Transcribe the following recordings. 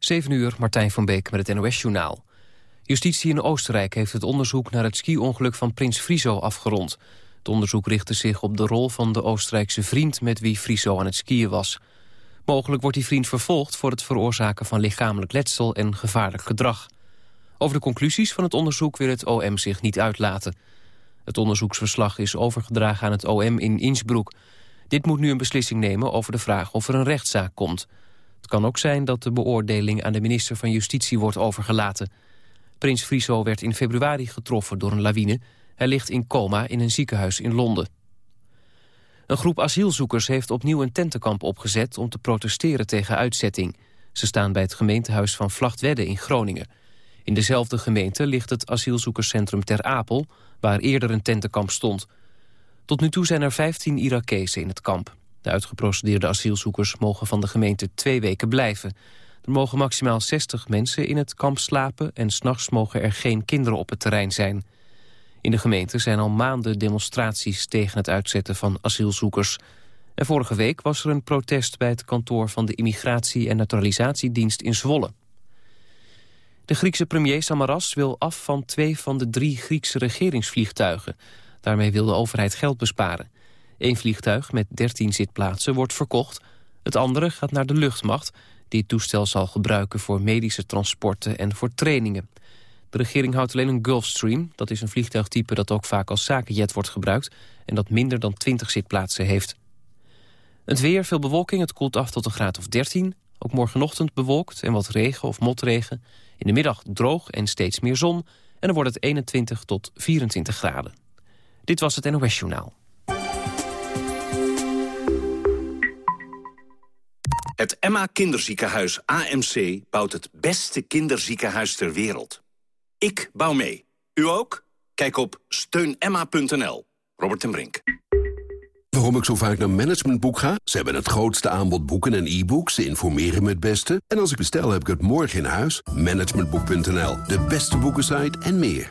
7 uur, Martijn van Beek met het NOS-journaal. Justitie in Oostenrijk heeft het onderzoek naar het ski-ongeluk van Prins Friso afgerond. Het onderzoek richtte zich op de rol van de Oostenrijkse vriend... met wie Friso aan het skiën was. Mogelijk wordt die vriend vervolgd voor het veroorzaken van lichamelijk letsel... en gevaarlijk gedrag. Over de conclusies van het onderzoek wil het OM zich niet uitlaten. Het onderzoeksverslag is overgedragen aan het OM in Innsbruck. Dit moet nu een beslissing nemen over de vraag of er een rechtszaak komt. Het kan ook zijn dat de beoordeling aan de minister van Justitie wordt overgelaten. Prins Friso werd in februari getroffen door een lawine. Hij ligt in coma in een ziekenhuis in Londen. Een groep asielzoekers heeft opnieuw een tentenkamp opgezet... om te protesteren tegen uitzetting. Ze staan bij het gemeentehuis van Vlachtwedde in Groningen. In dezelfde gemeente ligt het asielzoekerscentrum Ter Apel... waar eerder een tentenkamp stond. Tot nu toe zijn er 15 Irakezen in het kamp. De uitgeprocedeerde asielzoekers mogen van de gemeente twee weken blijven. Er mogen maximaal 60 mensen in het kamp slapen... en s'nachts mogen er geen kinderen op het terrein zijn. In de gemeente zijn al maanden demonstraties tegen het uitzetten van asielzoekers. En vorige week was er een protest bij het kantoor van de Immigratie- en Naturalisatiedienst in Zwolle. De Griekse premier Samaras wil af van twee van de drie Griekse regeringsvliegtuigen. Daarmee wil de overheid geld besparen. Eén vliegtuig met 13 zitplaatsen wordt verkocht. Het andere gaat naar de luchtmacht, die het toestel zal gebruiken voor medische transporten en voor trainingen. De regering houdt alleen een Gulfstream. Dat is een vliegtuigtype dat ook vaak als zakenjet wordt gebruikt... en dat minder dan 20 zitplaatsen heeft. Het weer, veel bewolking, het koelt af tot een graad of 13. Ook morgenochtend bewolkt en wat regen of motregen. In de middag droog en steeds meer zon. En dan wordt het 21 tot 24 graden. Dit was het NOS Journaal. Het Emma Kinderziekenhuis AMC bouwt het beste kinderziekenhuis ter wereld. Ik bouw mee. U ook? Kijk op steunemma.nl. Robert en Brink. Waarom ik zo vaak naar Managementboek ga? Ze hebben het grootste aanbod boeken en e-books. Ze informeren me het beste. En als ik bestel, heb ik het morgen in huis. Managementboek.nl, de beste boekensite en meer.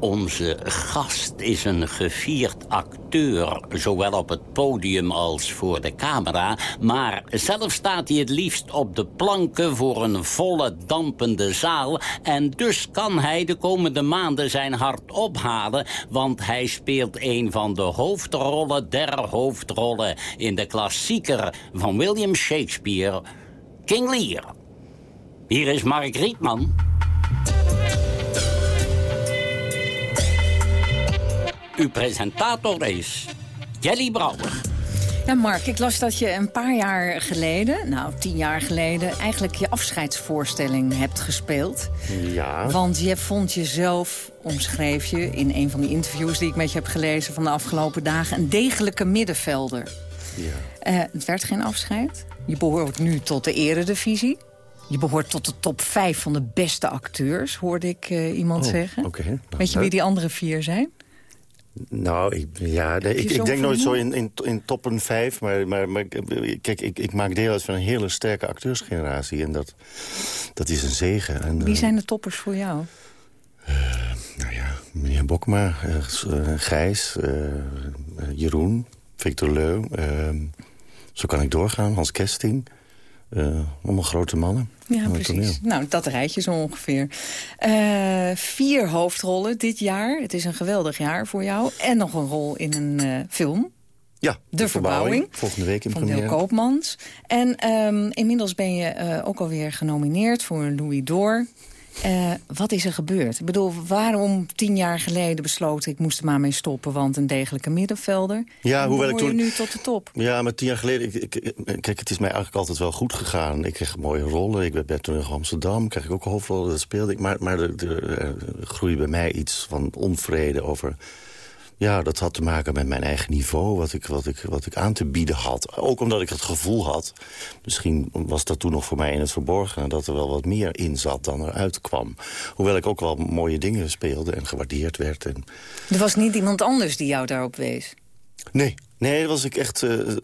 Onze gast is een gevierd acteur, zowel op het podium als voor de camera. Maar zelf staat hij het liefst op de planken voor een volle, dampende zaal. En dus kan hij de komende maanden zijn hart ophalen... want hij speelt een van de hoofdrollen der hoofdrollen... in de klassieker van William Shakespeare, King Lear. Hier is Mark Rietman. Uw presentator is Jelly Brouwer. Ja, Mark, ik las dat je een paar jaar geleden, nou tien jaar geleden... eigenlijk je afscheidsvoorstelling hebt gespeeld. Ja. Want je vond jezelf, omschreef je in een van die interviews... die ik met je heb gelezen van de afgelopen dagen... een degelijke middenvelder. Ja. Uh, het werd geen afscheid. Je behoort nu tot de eredivisie. Je behoort tot de top vijf van de beste acteurs, hoorde ik uh, iemand oh, zeggen. Okay. Nou, Weet je wie die andere vier zijn? Nou, ik, ja, nee, ik, ik denk nooit zo in, in, in toppen vijf. Maar, maar, maar kijk, ik, ik maak deel uit van een hele sterke acteursgeneratie. En dat, dat is een zegen. En, Wie zijn de toppers voor jou? Uh, nou ja, meneer Bokma, uh, Gijs, uh, Jeroen, Victor Leu. Ehm, zo kan ik doorgaan, Hans Kesting. Allemaal grote mannen. Ja, precies. Nou, dat rijtje zo ongeveer. Uh, vier hoofdrollen dit jaar. Het is een geweldig jaar voor jou. En nog een rol in een uh, film. Ja, De, de Verbouwing. verbouwing. Volgende week in Van première. Wil Koopmans. En um, inmiddels ben je ook alweer genomineerd voor een Louis d'Or. Uh, wat is er gebeurd? Ik bedoel, waarom tien jaar geleden besloten... ik moest er maar mee stoppen, want een degelijke middenvelder... Ja, hoewel ik toen... toen... nu tot de top. Ja, maar tien jaar geleden... Ik, ik, kijk, het is mij eigenlijk altijd wel goed gegaan. Ik kreeg mooie rollen. Ik ben toen in Amsterdam, kreeg ik ook hoofdrollen, dat speelde ik. Maar, maar er, er groeide bij mij iets van onvrede over... Ja, dat had te maken met mijn eigen niveau, wat ik, wat, ik, wat ik aan te bieden had. Ook omdat ik het gevoel had, misschien was dat toen nog voor mij in het verborgen... dat er wel wat meer in zat dan eruit kwam. Hoewel ik ook wel mooie dingen speelde en gewaardeerd werd. En... Er was niet iemand anders die jou daarop wees? Nee, Nee, dat was ik echt uh,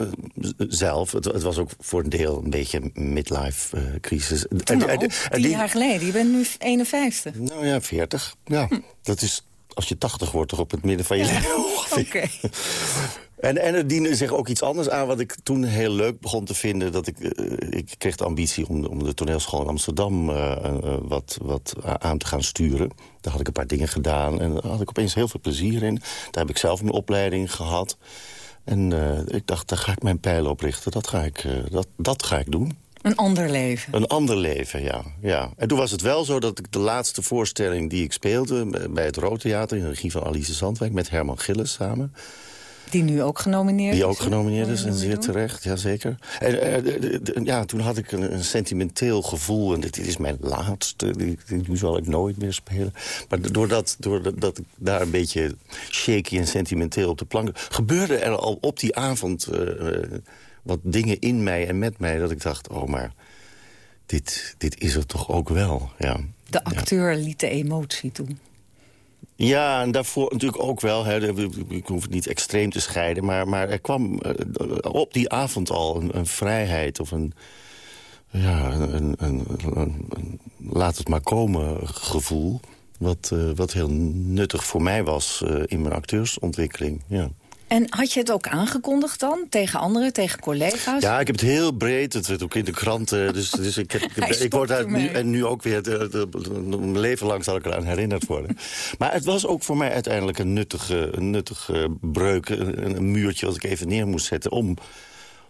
zelf. Het, het, was ook voor een deel een beetje midlife uh, crisis. Toen al, tien jaar geleden. Je bent nu 51. Nou ja, 40. Ja, hm. dat is als je 80 wordt toch op het midden van je leven. Oké. En, en er diende zich ook iets anders aan wat ik toen heel leuk begon te vinden. Dat ik, ik kreeg de ambitie om, om de toneelschool in Amsterdam uh, wat, wat aan te gaan sturen. Daar had ik een paar dingen gedaan en daar had ik opeens heel veel plezier in. Daar heb ik zelf mijn opleiding gehad. En ik dacht, daar ga ik mijn pijlen op richten. Dat ga ik, dat, dat ga ik doen. Een ander leven. Een ander leven, ja. ja. En toen was het wel zo dat ik de laatste voorstelling die ik speelde... bij het Rood Theater in de regie van Alice Zandwijk... met Herman Gilles samen... Die nu ook genomineerd Die ook genomineerd is, en zeer terecht, jazeker. En uh, ja, toen had ik een, een, sentimenteel gevoel... en dit, dit is mijn laatste, die, die, zal ik nooit meer spelen. Maar doordat, doordat ik daar een beetje shaky en sentimenteel op de plank... gebeurde er al op die avond uh, wat dingen in mij en met mij... dat ik dacht, oh, maar dit, dit is het toch ook wel, ja. De acteur ja. liet de emotie toe. Ja, en daarvoor natuurlijk ook wel. Hè, ik hoef het niet extreem te scheiden. Maar, maar er kwam op die avond al een, een vrijheid of een... Ja, een, een, een, laat het maar komen gevoel. Wat, uh, wat heel nuttig voor mij was uh, in mijn acteursontwikkeling. Ja. En had je het ook aangekondigd dan? Tegen anderen, tegen collega's? Ja, ik heb het heel breed. Het werd ook in de kranten. Dus, dus ik, heb, ik, word daar nu, en nu ook weer... De, mijn leven lang zal ik eraan herinnerd worden. maar het was ook voor mij uiteindelijk een nuttige, een nuttige breuk. Een, een muurtje dat ik even neer moest zetten... om,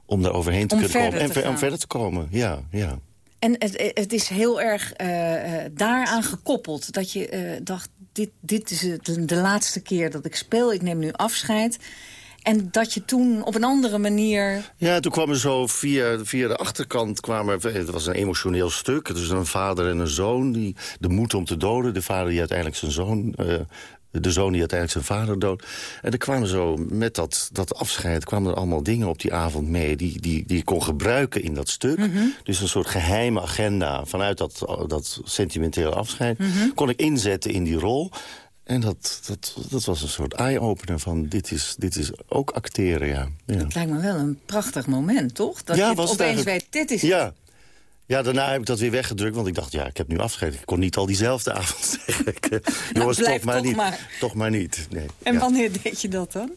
om daar overheen te om kunnen komen. Te en om verder te komen, ja. ja. En het, het is heel erg uh, daaraan gekoppeld. Dat je uh, dacht, dit, dit is de, de laatste keer dat ik speel. Ik neem nu afscheid. En dat je toen op een andere manier... Ja, toen kwam er zo via, via de achterkant... Kwamen, het was een emotioneel stuk. Dus een vader en een zoon. Die, de moed om te doden. De vader die uiteindelijk zijn zoon... Uh, de zoon die uiteindelijk zijn vader dood. En er kwamen zo, met dat, dat afscheid... kwamen er allemaal dingen op die avond mee... die, die, die ik kon gebruiken in dat stuk. Mm -hmm. Dus een soort geheime agenda... vanuit dat, dat sentimentele afscheid... Mm -hmm. kon ik inzetten in die rol... En dat, dat, dat was een soort eye-opener van dit is, dit is ook acteren, ja. ja. Dat lijkt me wel een prachtig moment, toch? Dat ja, je was opeens weet, dit is ja. Ja, daarna heb ik dat weer weggedrukt, want ik dacht, ja, ik heb nu afgegeven. Ik kon niet al diezelfde avond zeggen. nou, Jongens, toch maar toch niet. Maar. Toch maar niet. Nee. En ja. wanneer deed je dat dan?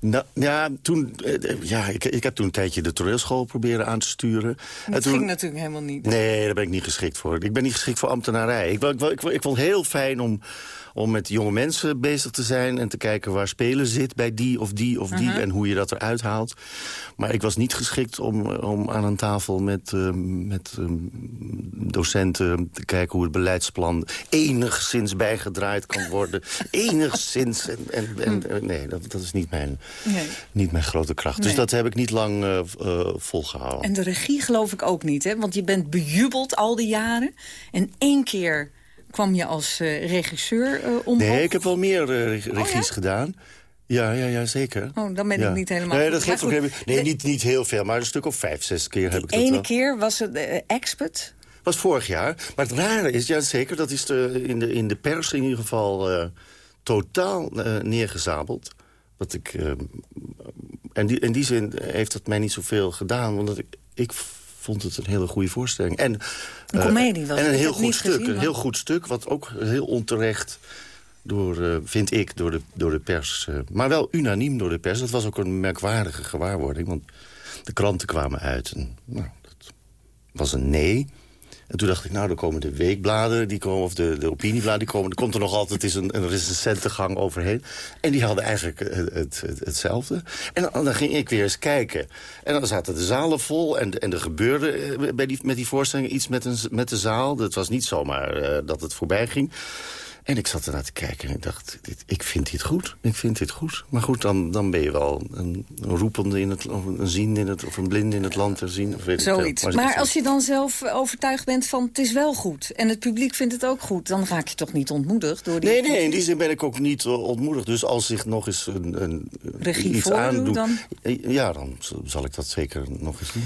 Nou, ja, toen, ja ik, ik heb toen een tijdje de toneelschool proberen aan te sturen. Dat en toen, ging natuurlijk helemaal niet. Nee, daar ben ik niet geschikt voor. Ik ben niet geschikt voor ambtenarij. Ik, ik, ik, ik vond het heel fijn om, om met jonge mensen bezig te zijn... en te kijken waar spelen zit bij die of die of die... Uh -huh. en hoe je dat eruit haalt. Maar ik was niet geschikt om, om aan een tafel met, uh, met uh, docenten... te kijken hoe het beleidsplan enigszins bijgedraaid kan worden. enigszins. En, en, en, Hm. nee, dat, dat is niet mijn, nee. niet mijn grote kracht. Nee. Dus dat heb ik niet lang uh, volgehouden. En de regie geloof ik ook niet, hè? Want je bent bejubeld al die jaren. En één keer kwam je als uh, regisseur uh, omhoog? Nee, ik heb wel meer regies oh, ja? gedaan. Ja, ja, ja, zeker. Oh, dan ben ja. ik niet helemaal... Nee, dat geeft ook. Nee, niet, niet heel veel, maar een stuk of vijf, zes keer heb ik dat ene wel. keer was het uh, expert? was vorig jaar. Maar het rare is, ja zeker, dat is de, in, de, in de pers in ieder geval uh, totaal uh, neergezabeld. Dat ik, en die, in die zin heeft het mij niet zoveel gedaan, omdat ik, ik vond het een hele goede voorstelling. En, een comedie was En een heel goed stuk. Gezien, een heel goed stuk, wat ook heel onterecht door, uh, vind ik, door de, door de pers. Uh, maar wel unaniem door de pers. Dat was ook een merkwaardige gewaarwording. Want de kranten kwamen uit. En, nou, dat was een nee. En toen dacht ik, nou, dan komen de weekbladen, die komen, of de, de opiniebladen, die komen. Er komt er nog altijd eens een, een recensentengang overheen. En die hadden eigenlijk het, het, het, hetzelfde. En dan, ging ik weer eens kijken. En dan zaten de zalen vol. En, en er gebeurde bij die, met die voorstelling iets met, een, met de zaal. Het was niet zomaar uh, dat het voorbij ging. En ik zat ernaar te kijken en ik dacht, dit, ik vind dit goed. Ik vind dit goed. Maar goed, dan, dan ben je wel een, een roepende in het, of een zien in het, of een blinde in het land te zien. Of weet Zoiets. Maar, maar als je dan zelf overtuigd bent van het is wel goed. En het publiek vindt het ook goed. Dan raak je toch niet ontmoedigd door die... Nee, nee, in die zin ben ik ook niet ontmoedigd. Dus als zich nog eens een, een Regie iets voordoet, aandoet... Dan... Ja, dan zal ik dat zeker nog eens doen.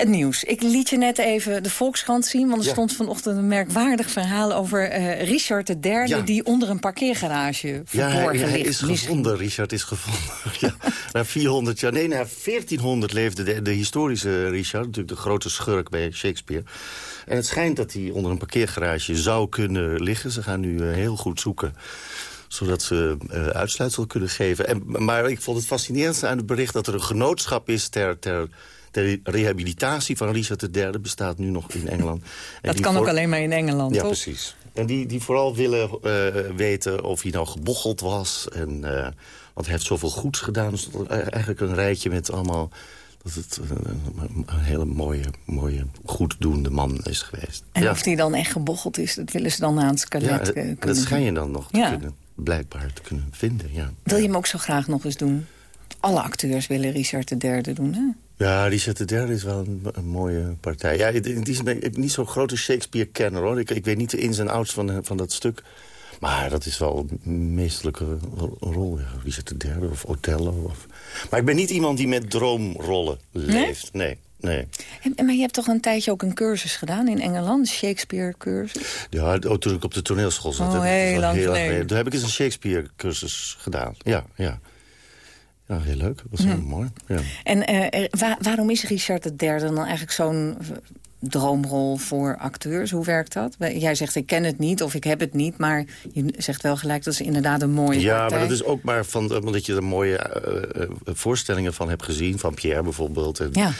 Het nieuws. Ik liet je net even de Volkskrant zien... want er Ja. stond vanochtend een merkwaardig verhaal... over eh, Richard III Ja. die onder een parkeergarage Ja, verborgen hij, hij is Misschien. gevonden, Richard is gevonden. ja, na 400 jaar, nee, na 1400 leefde de, de historische Richard... natuurlijk de grote schurk bij Shakespeare. En het schijnt dat hij onder een parkeergarage zou kunnen liggen. Ze gaan nu eh, heel goed zoeken zodat ze eh, uitsluitsel kunnen geven. En, maar ik vond het fascinerendste aan het bericht... dat er een genootschap is ter, ter, ter rehabilitatie van Richard III. bestaat nu nog in Engeland. En Dat kan ook alleen maar in Engeland, ja, toch? precies. En die, die vooral willen eh, weten of hij nou gebocheld was. En, eh, want hij heeft zoveel goeds gedaan. Dus er eigenlijk een rijtje met allemaal... dat het eh, een, hele mooie, mooie, goeddoende man is geweest. En ja, of die dan echt gebocheld is, dat willen ze dan aan het skelet ja, dat- kunnen dat schijn je dan nog te kunnen, blijkbaar te kunnen vinden. Ja. Wil je hem ook zo graag nog eens doen? Alle acteurs willen Richard III doen, hè? Ja, Richard III is wel een, een mooie partij. Ja, in die zin ben ik niet zo'n grote Shakespeare-kenner, hoor. Ik, ik weet niet de ins en outs van, van dat stuk. Maar dat is wel een meesterlijke ro- rol, ja. Richard III of Othello. Of... Maar ik ben niet iemand die met droomrollen leeft. Nee, nee. Maar je hebt toch een tijdje ook een cursus gedaan in Engeland? Een Shakespeare-cursus? Ja, oh, toen ik op de toneelschool zat. Oh, ik- heel lang geleden. Toen heb ik eens een Shakespeare-cursus gedaan. Ja, ja. Ja, heel leuk. Dat was heel mooi. Ja. En eh, wa- waarom is Richard III dan eigenlijk zo'n eh, droomrol voor acteurs? Hoe werkt dat? Jij zegt, ik ken het niet of ik heb het niet... maar je zegt wel gelijk, dat is inderdaad een mooie Ja, partij. maar dat is ook maar van, omdat je er mooie eh, voorstellingen van hebt gezien. Van Pierre bijvoorbeeld. En, Ja,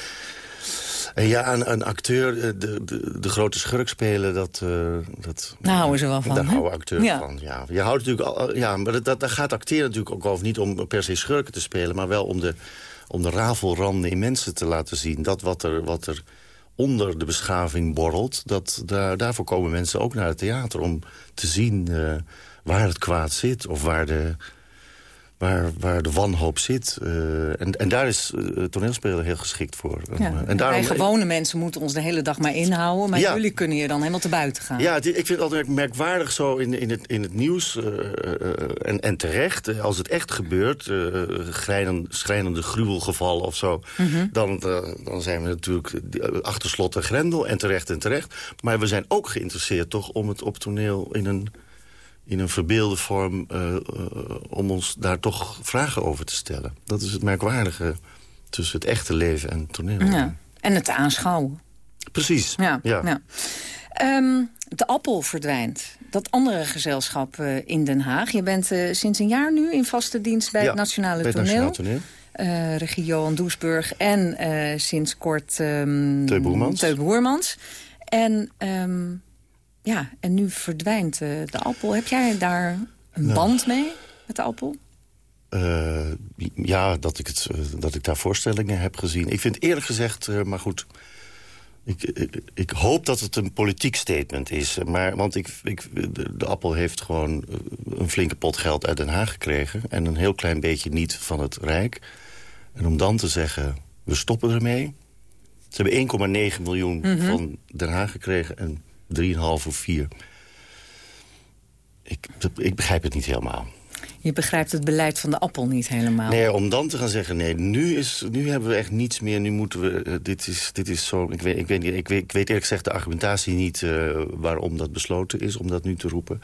en ja, een, een acteur eh, de, de, de grote schurk spelen, dat... eh, dat Daar houden ze wel van, Daar houden acteurs Ja. van, ja. Je houdt natuurlijk al, ja, maar dat, dat, daar gaat acteren natuurlijk ook over. Niet om per se schurken te spelen, maar wel om de, om de rafelranden in mensen te laten zien. Dat wat er... Wat er onder de beschaving borrelt, dat, daar, daarvoor komen mensen ook naar het theater... om te zien eh, waar het kwaad zit of waar de, waar, waar de wanhoop zit. Eh, en, en daar is eh, toneelspelen heel geschikt voor. ja. en daarom, Wij gewone mensen moeten ons de hele dag maar inhouden... maar Ja. jullie kunnen hier dan helemaal te buiten gaan. Ja, het- ik vind het altijd merkwaardig zo in, in, het, in het nieuws. eh, eh, en, en terecht, eh, als het echt gebeurt... eh schrijnen, schrijnende gruwelgevallen of zo... Mhm. dan, eh, dan zijn we natuurlijk eh, achter slot en grendel. En terecht en terecht. Maar we zijn ook geïnteresseerd toch om het op toneel... in een, in een verbeelde vorm... eh, eh, om ons daar toch vragen over te stellen. Dat is het merkwaardige tussen het echte leven en toneel. Ja. En het aanschouwen. Precies. Ja, ja. Ehm, de Appel verdwijnt. Dat andere gezelschap eh, in Den Haag. Je bent sinds een jaar nu in vaste dienst bij Ja, het Nationale bij het Toneel. Nationaal Toneel. Eh, regie Johan Doesburg en sinds kort... ehm Teun Boermans. Teun Boermans. En, ehm, ja, en nu verdwijnt eh, de Appel. Heb jij daar een Nou. band mee met de Appel? Eh, ja, dat ik, het, eh, dat ik daar voorstellingen heb gezien. Ik vind eerlijk gezegd, maar goed... Ik, ik, ik hoop dat het een politiek statement is. Maar, want ik, ik, de, de Appel heeft gewoon een flinke pot geld uit Den Haag gekregen... en een heel klein beetje niet van het Rijk. En om dan te zeggen, we stoppen ermee... Ze hebben 1,9 miljoen van Den Haag gekregen en 3,5 of 4. Ik, ik begrijp het niet helemaal. Je begrijpt het beleid van de Appel niet helemaal. Nee, om dan te gaan zeggen, nee, nu, is, nu hebben we echt niets meer. Nu moeten we, eh, dit, is, dit is zo, ik weet, ik, weet, ik, weet, ik weet eerlijk gezegd de argumentatie niet eh, waarom dat besloten is, om dat nu te roepen.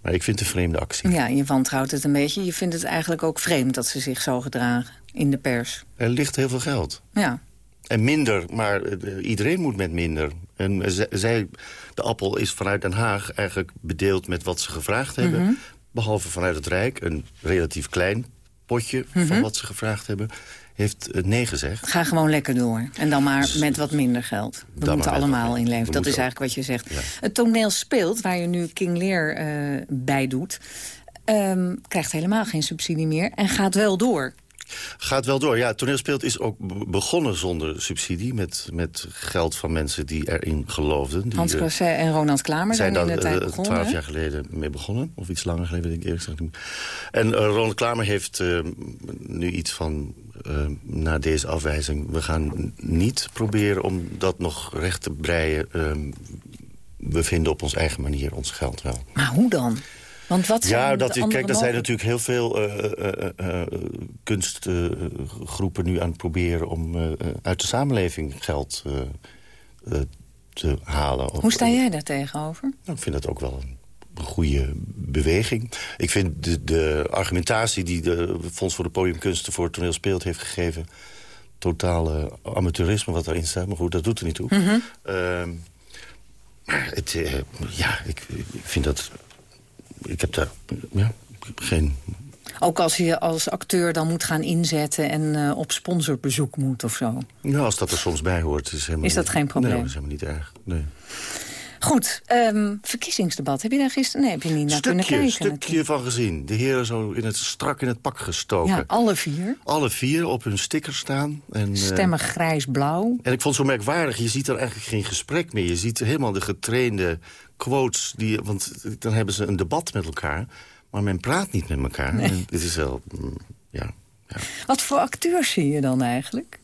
Maar ik vind het een vreemde actie. Ja, je wantrouwt het een beetje. Je vindt het eigenlijk ook vreemd dat ze zich zo gedragen in de pers. Er ligt heel veel geld. Ja, En minder, maar eh, iedereen moet met minder. En zij, de appel is vanuit Den Haag eigenlijk bedeeld met wat ze gevraagd hebben. Mhm. Behalve vanuit het Rijk, een relatief klein potje Mhm. van wat ze gevraagd hebben, heeft eh, nee gezegd. ga gewoon lekker door. En dan maar met wat minder geld. We maar moeten allemaal inleven. we Dat is eigenlijk wat je zegt. Ja. Het toneel speelt, waar je nu King Lear eh, bij doet... ehm, krijgt helemaal geen subsidie meer en gaat wel door. Gaat wel door. Ja, het toneelspeelt is ook be- begonnen zonder subsidie... met, met geld van mensen die erin geloofden. Die, Hans eh, Crasset en Ronald Klamer zijn in de tijd eh, begonnen. twaalf jaar geleden mee begonnen. Of iets langer geleden, weet ik eerlijk gezegd. En eh, Ronald Klamer heeft eh, nu iets van... eh, na deze afwijzing, we gaan niet proberen om dat nog recht te breien. Eh, we vinden op onze eigen manier ons geld wel. Maar hoe dan? Want wat Ja, dat, is- kijk, er zijn natuurlijk heel veel eh, eh, eh, kunstgroepen nu aan het proberen... om uit de samenleving geld te halen. Hoe sta jij daar tegenover? Nou, ik vind dat ook wel een, goede beweging. Ik vind de, de argumentatie die de Fonds voor de Podiumkunsten... voor het toneel speelt heeft gegeven... totale amateurisme wat daarin staat. Maar goed, dat doet er niet toe. Mhm. Ehm, maar het, ja, ik, ik vind dat... Ik heb daar ja, geen... Ook als je als acteur dan moet gaan inzetten... en eh, op sponsorbezoek moet of zo. Nou, als dat er soms bij hoort... Is, helemaal Is dat niet- geen probleem? Nee, dat is helemaal niet erg. Nee. Goed, ehm, verkiezingsdebat. Heb je daar gisteren... Nee, heb je niet naar kunnen Stukje, kijken. stukje van gezien. De heren zo in het, strak in het pak gestoken. Ja, alle vier. Alle vier op hun sticker staan. En, eh, Stemmen grijs-blauw. En ik vond het zo merkwaardig, je ziet er eigenlijk geen gesprek meer. Je ziet helemaal de getrainde quotes, die, want dan hebben ze een debat met elkaar. Maar men praat niet met elkaar. En dit is wel, mm, ja, ja. Wat voor acteurs zie je dan eigenlijk?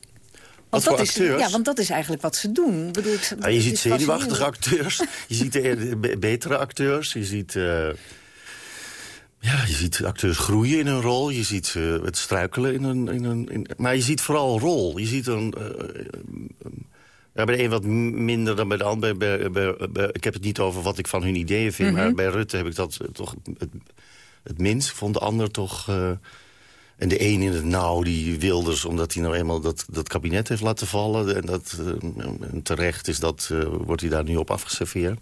Want dat acteurs? Is, ja, want dat is eigenlijk wat ze doen. Ik Bedoel, ik- Ja, dat je ziet zenuwachtige acteurs, je ziet de, de be- betere acteurs, je ziet... eh, ja, je ziet acteurs groeien in hun rol. Je ziet eh, het struikelen in een... In een in, maar je ziet vooral rol. Je ziet een... eh, eh, ja, bij de een wat minder dan bij de ander. Bij, bij, bij- bij- ik heb het niet over wat ik van hun ideeën vind. Maar bij Rutte heb ik dat eh, toch het, het minst. Ik vond de ander toch... en de een in het nauw, die Wilders, omdat hij nou eenmaal dat, dat kabinet heeft laten vallen. En, dat, eh, terecht is dat, eh, wordt hij daar nu op afgeserveerd.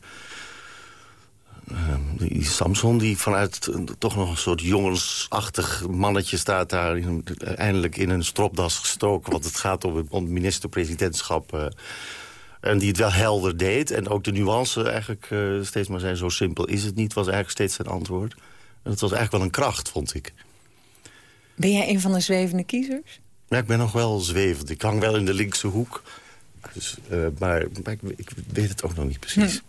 Ehm, die Samson, die vanuit toch nog een soort jongensachtig mannetje staat daar... Eindelijk in een stropdas gestoken, want het gaat om het, minister-presidentschap... eh, en die het wel helder deed. En ook de nuance eigenlijk steeds maar zijn... zo simpel is het niet, was eigenlijk steeds zijn antwoord. En het was eigenlijk wel een kracht, vond ik. Ben jij een van de zwevende kiezers? Ja, ik ben nog wel zwevend. Ik hang wel in de linkse hoek. Dus, eh, maar maar ik, ik weet het ook nog niet precies.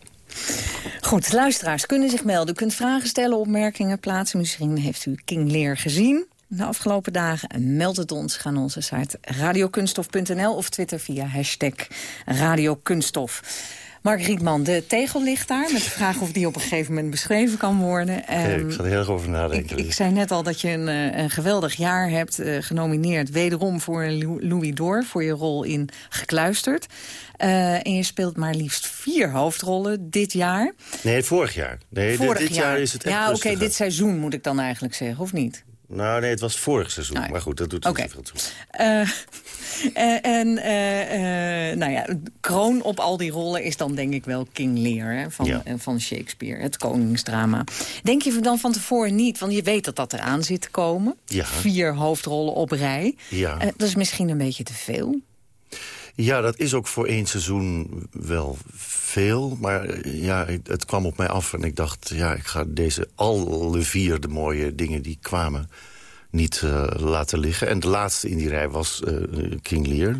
Goed, luisteraars kunnen zich melden. U kunt vragen stellen, opmerkingen plaatsen. Misschien heeft u King Lear gezien de afgelopen dagen. En meld het ons. Ga naar onze site radiokunstof.nl of twitter via hashtag radiokunststof. Mark Rietman, de tegel ligt daar met de vraag of die op een gegeven moment beschreven kan worden. Ehm, ik ga er heel erg over ik, nadenken. ik zei net al dat je een, eh, een geweldig jaar hebt eh, genomineerd. Wederom voor Louis d'Or, voor je rol in Gekluisterd. Eh, en je speelt maar liefst vier hoofdrollen dit jaar. Nee, vorig jaar. Nee, dit, Vorig dit jaar. is het echt Ja, oké, dit seizoen moet ik dan eigenlijk zeggen, of niet? Nou, nee, het was vorig seizoen. Nou ja. Maar goed, dat doet Oké. niet veel toe. Eh, en eh, nou ja, kroon op al die rollen is dan denk ik wel King Lear hè, van, Ja. van Shakespeare, het koningsdrama. Denk je dan van tevoren niet, want je weet dat dat eraan zit te komen. Ja. Vier hoofdrollen op rij. Ja. Dat is misschien een beetje te veel. Ja, dat is ook voor één seizoen wel veel. Maar eh, ja, het kwam op mij af en ik dacht... ja, ik ga deze alle vier de mooie dingen die kwamen niet eh, laten liggen. En de laatste in die rij was eh, King Lear.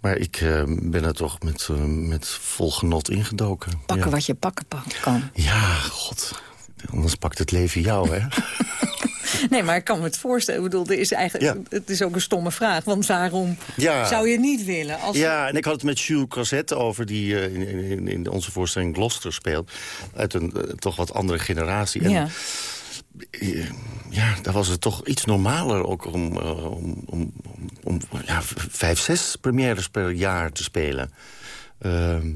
Maar ik ben er toch met, met vol genot ingedoken. Pakken ja. wat je pakken pa- kan. Ja, god. Anders pakt het leven jou, hè? Nee, maar ik kan me het voorstellen. Ik bedoel, er is eigenlijk, Ja. het is ook een stomme vraag. Want waarom Ja. zou je niet willen? Als Ja, en ik had het met Jules Cassette over... die eh, in, in, in onze voorstelling Gloucester speelt. Uit een eh, toch wat andere generatie. En, Ja. eh, ja, daar was het toch iets normaler ook om, om, om, om, ja, vijf, zes premières per jaar te spelen. Ehm,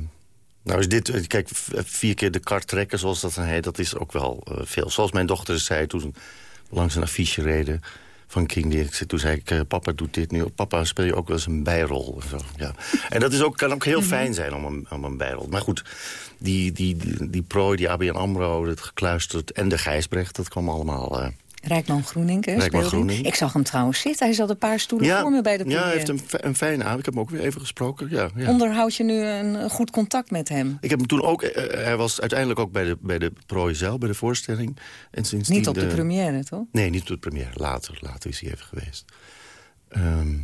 nou is dit, kijk, vier keer de kar trekken, zoals dat dan heet... dat is ook wel veel. Zoals mijn dochter zei toen langs een affiche reden van King zei- Toen zei ik, eh, papa doet dit nu. Papa, speel je ook wel eens een bijrol? En, zo, ja. en dat is ook, kan ook heel fijn zijn om een, om een bijrol. Maar goed, die, die, die, die prooi, die ABN AMRO, het gekluisterd... en de Gijsbrecht, dat kwam allemaal... eh, Rijkman Groening, Rijkman. Groening. Ik zag hem trouwens zitten. Hij zat een paar stoelen voor me bij de ja, hij heeft een, een fijne avond. Ik heb hem ook weer even gesproken. Ja, ja. Onderhoud je nu een, goed contact met hem? Ik heb hem toen ook... eh, hij was uiteindelijk ook bij de, bij de prooi zelf, bij de voorstelling. En sindsdien Niet op de première, toch? Nee, niet op de première. Later, later is hij even geweest. Ehm,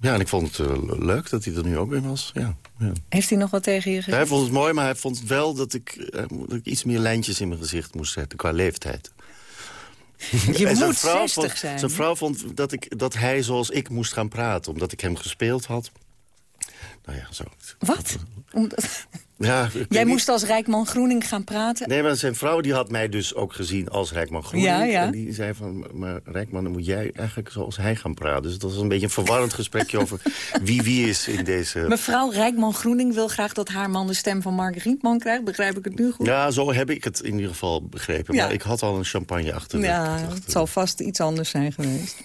ja, en ik vond het eh, leuk dat hij er nu ook weer was. Ja, ja. Heeft hij nog wat tegen je gezegd? Hij vond het mooi, maar hij vond wel dat ik, eh, dat ik iets meer lijntjes in mijn gezicht moest zetten qua leeftijd. Je moet vrouw 60 vond, zijn. Zijn vrouw vond dat, ik, dat hij zoals ik moest gaan praten, omdat ik hem gespeeld had. Nou ja, zo. Wat? Omdat... Ja, Jij niet. moest als Rijkman Groening gaan praten. Nee, maar zijn vrouw die had mij dus ook gezien als Rijkman Groening. Ja, ja. En die zei van, maar Rijkman, dan moet jij eigenlijk zoals hij gaan praten. Dus dat was een beetje een verwarrend gesprekje over wie wie is in deze... Mevrouw Rijkman Groening wil graag dat haar man de stem van Mark Rietman krijgt. Begrijp ik het nu goed? Ja, zo heb ik het in ieder geval begrepen. Ja. Maar ik had al een champagne achter de- Ja, achter het zal vast iets anders zijn geweest.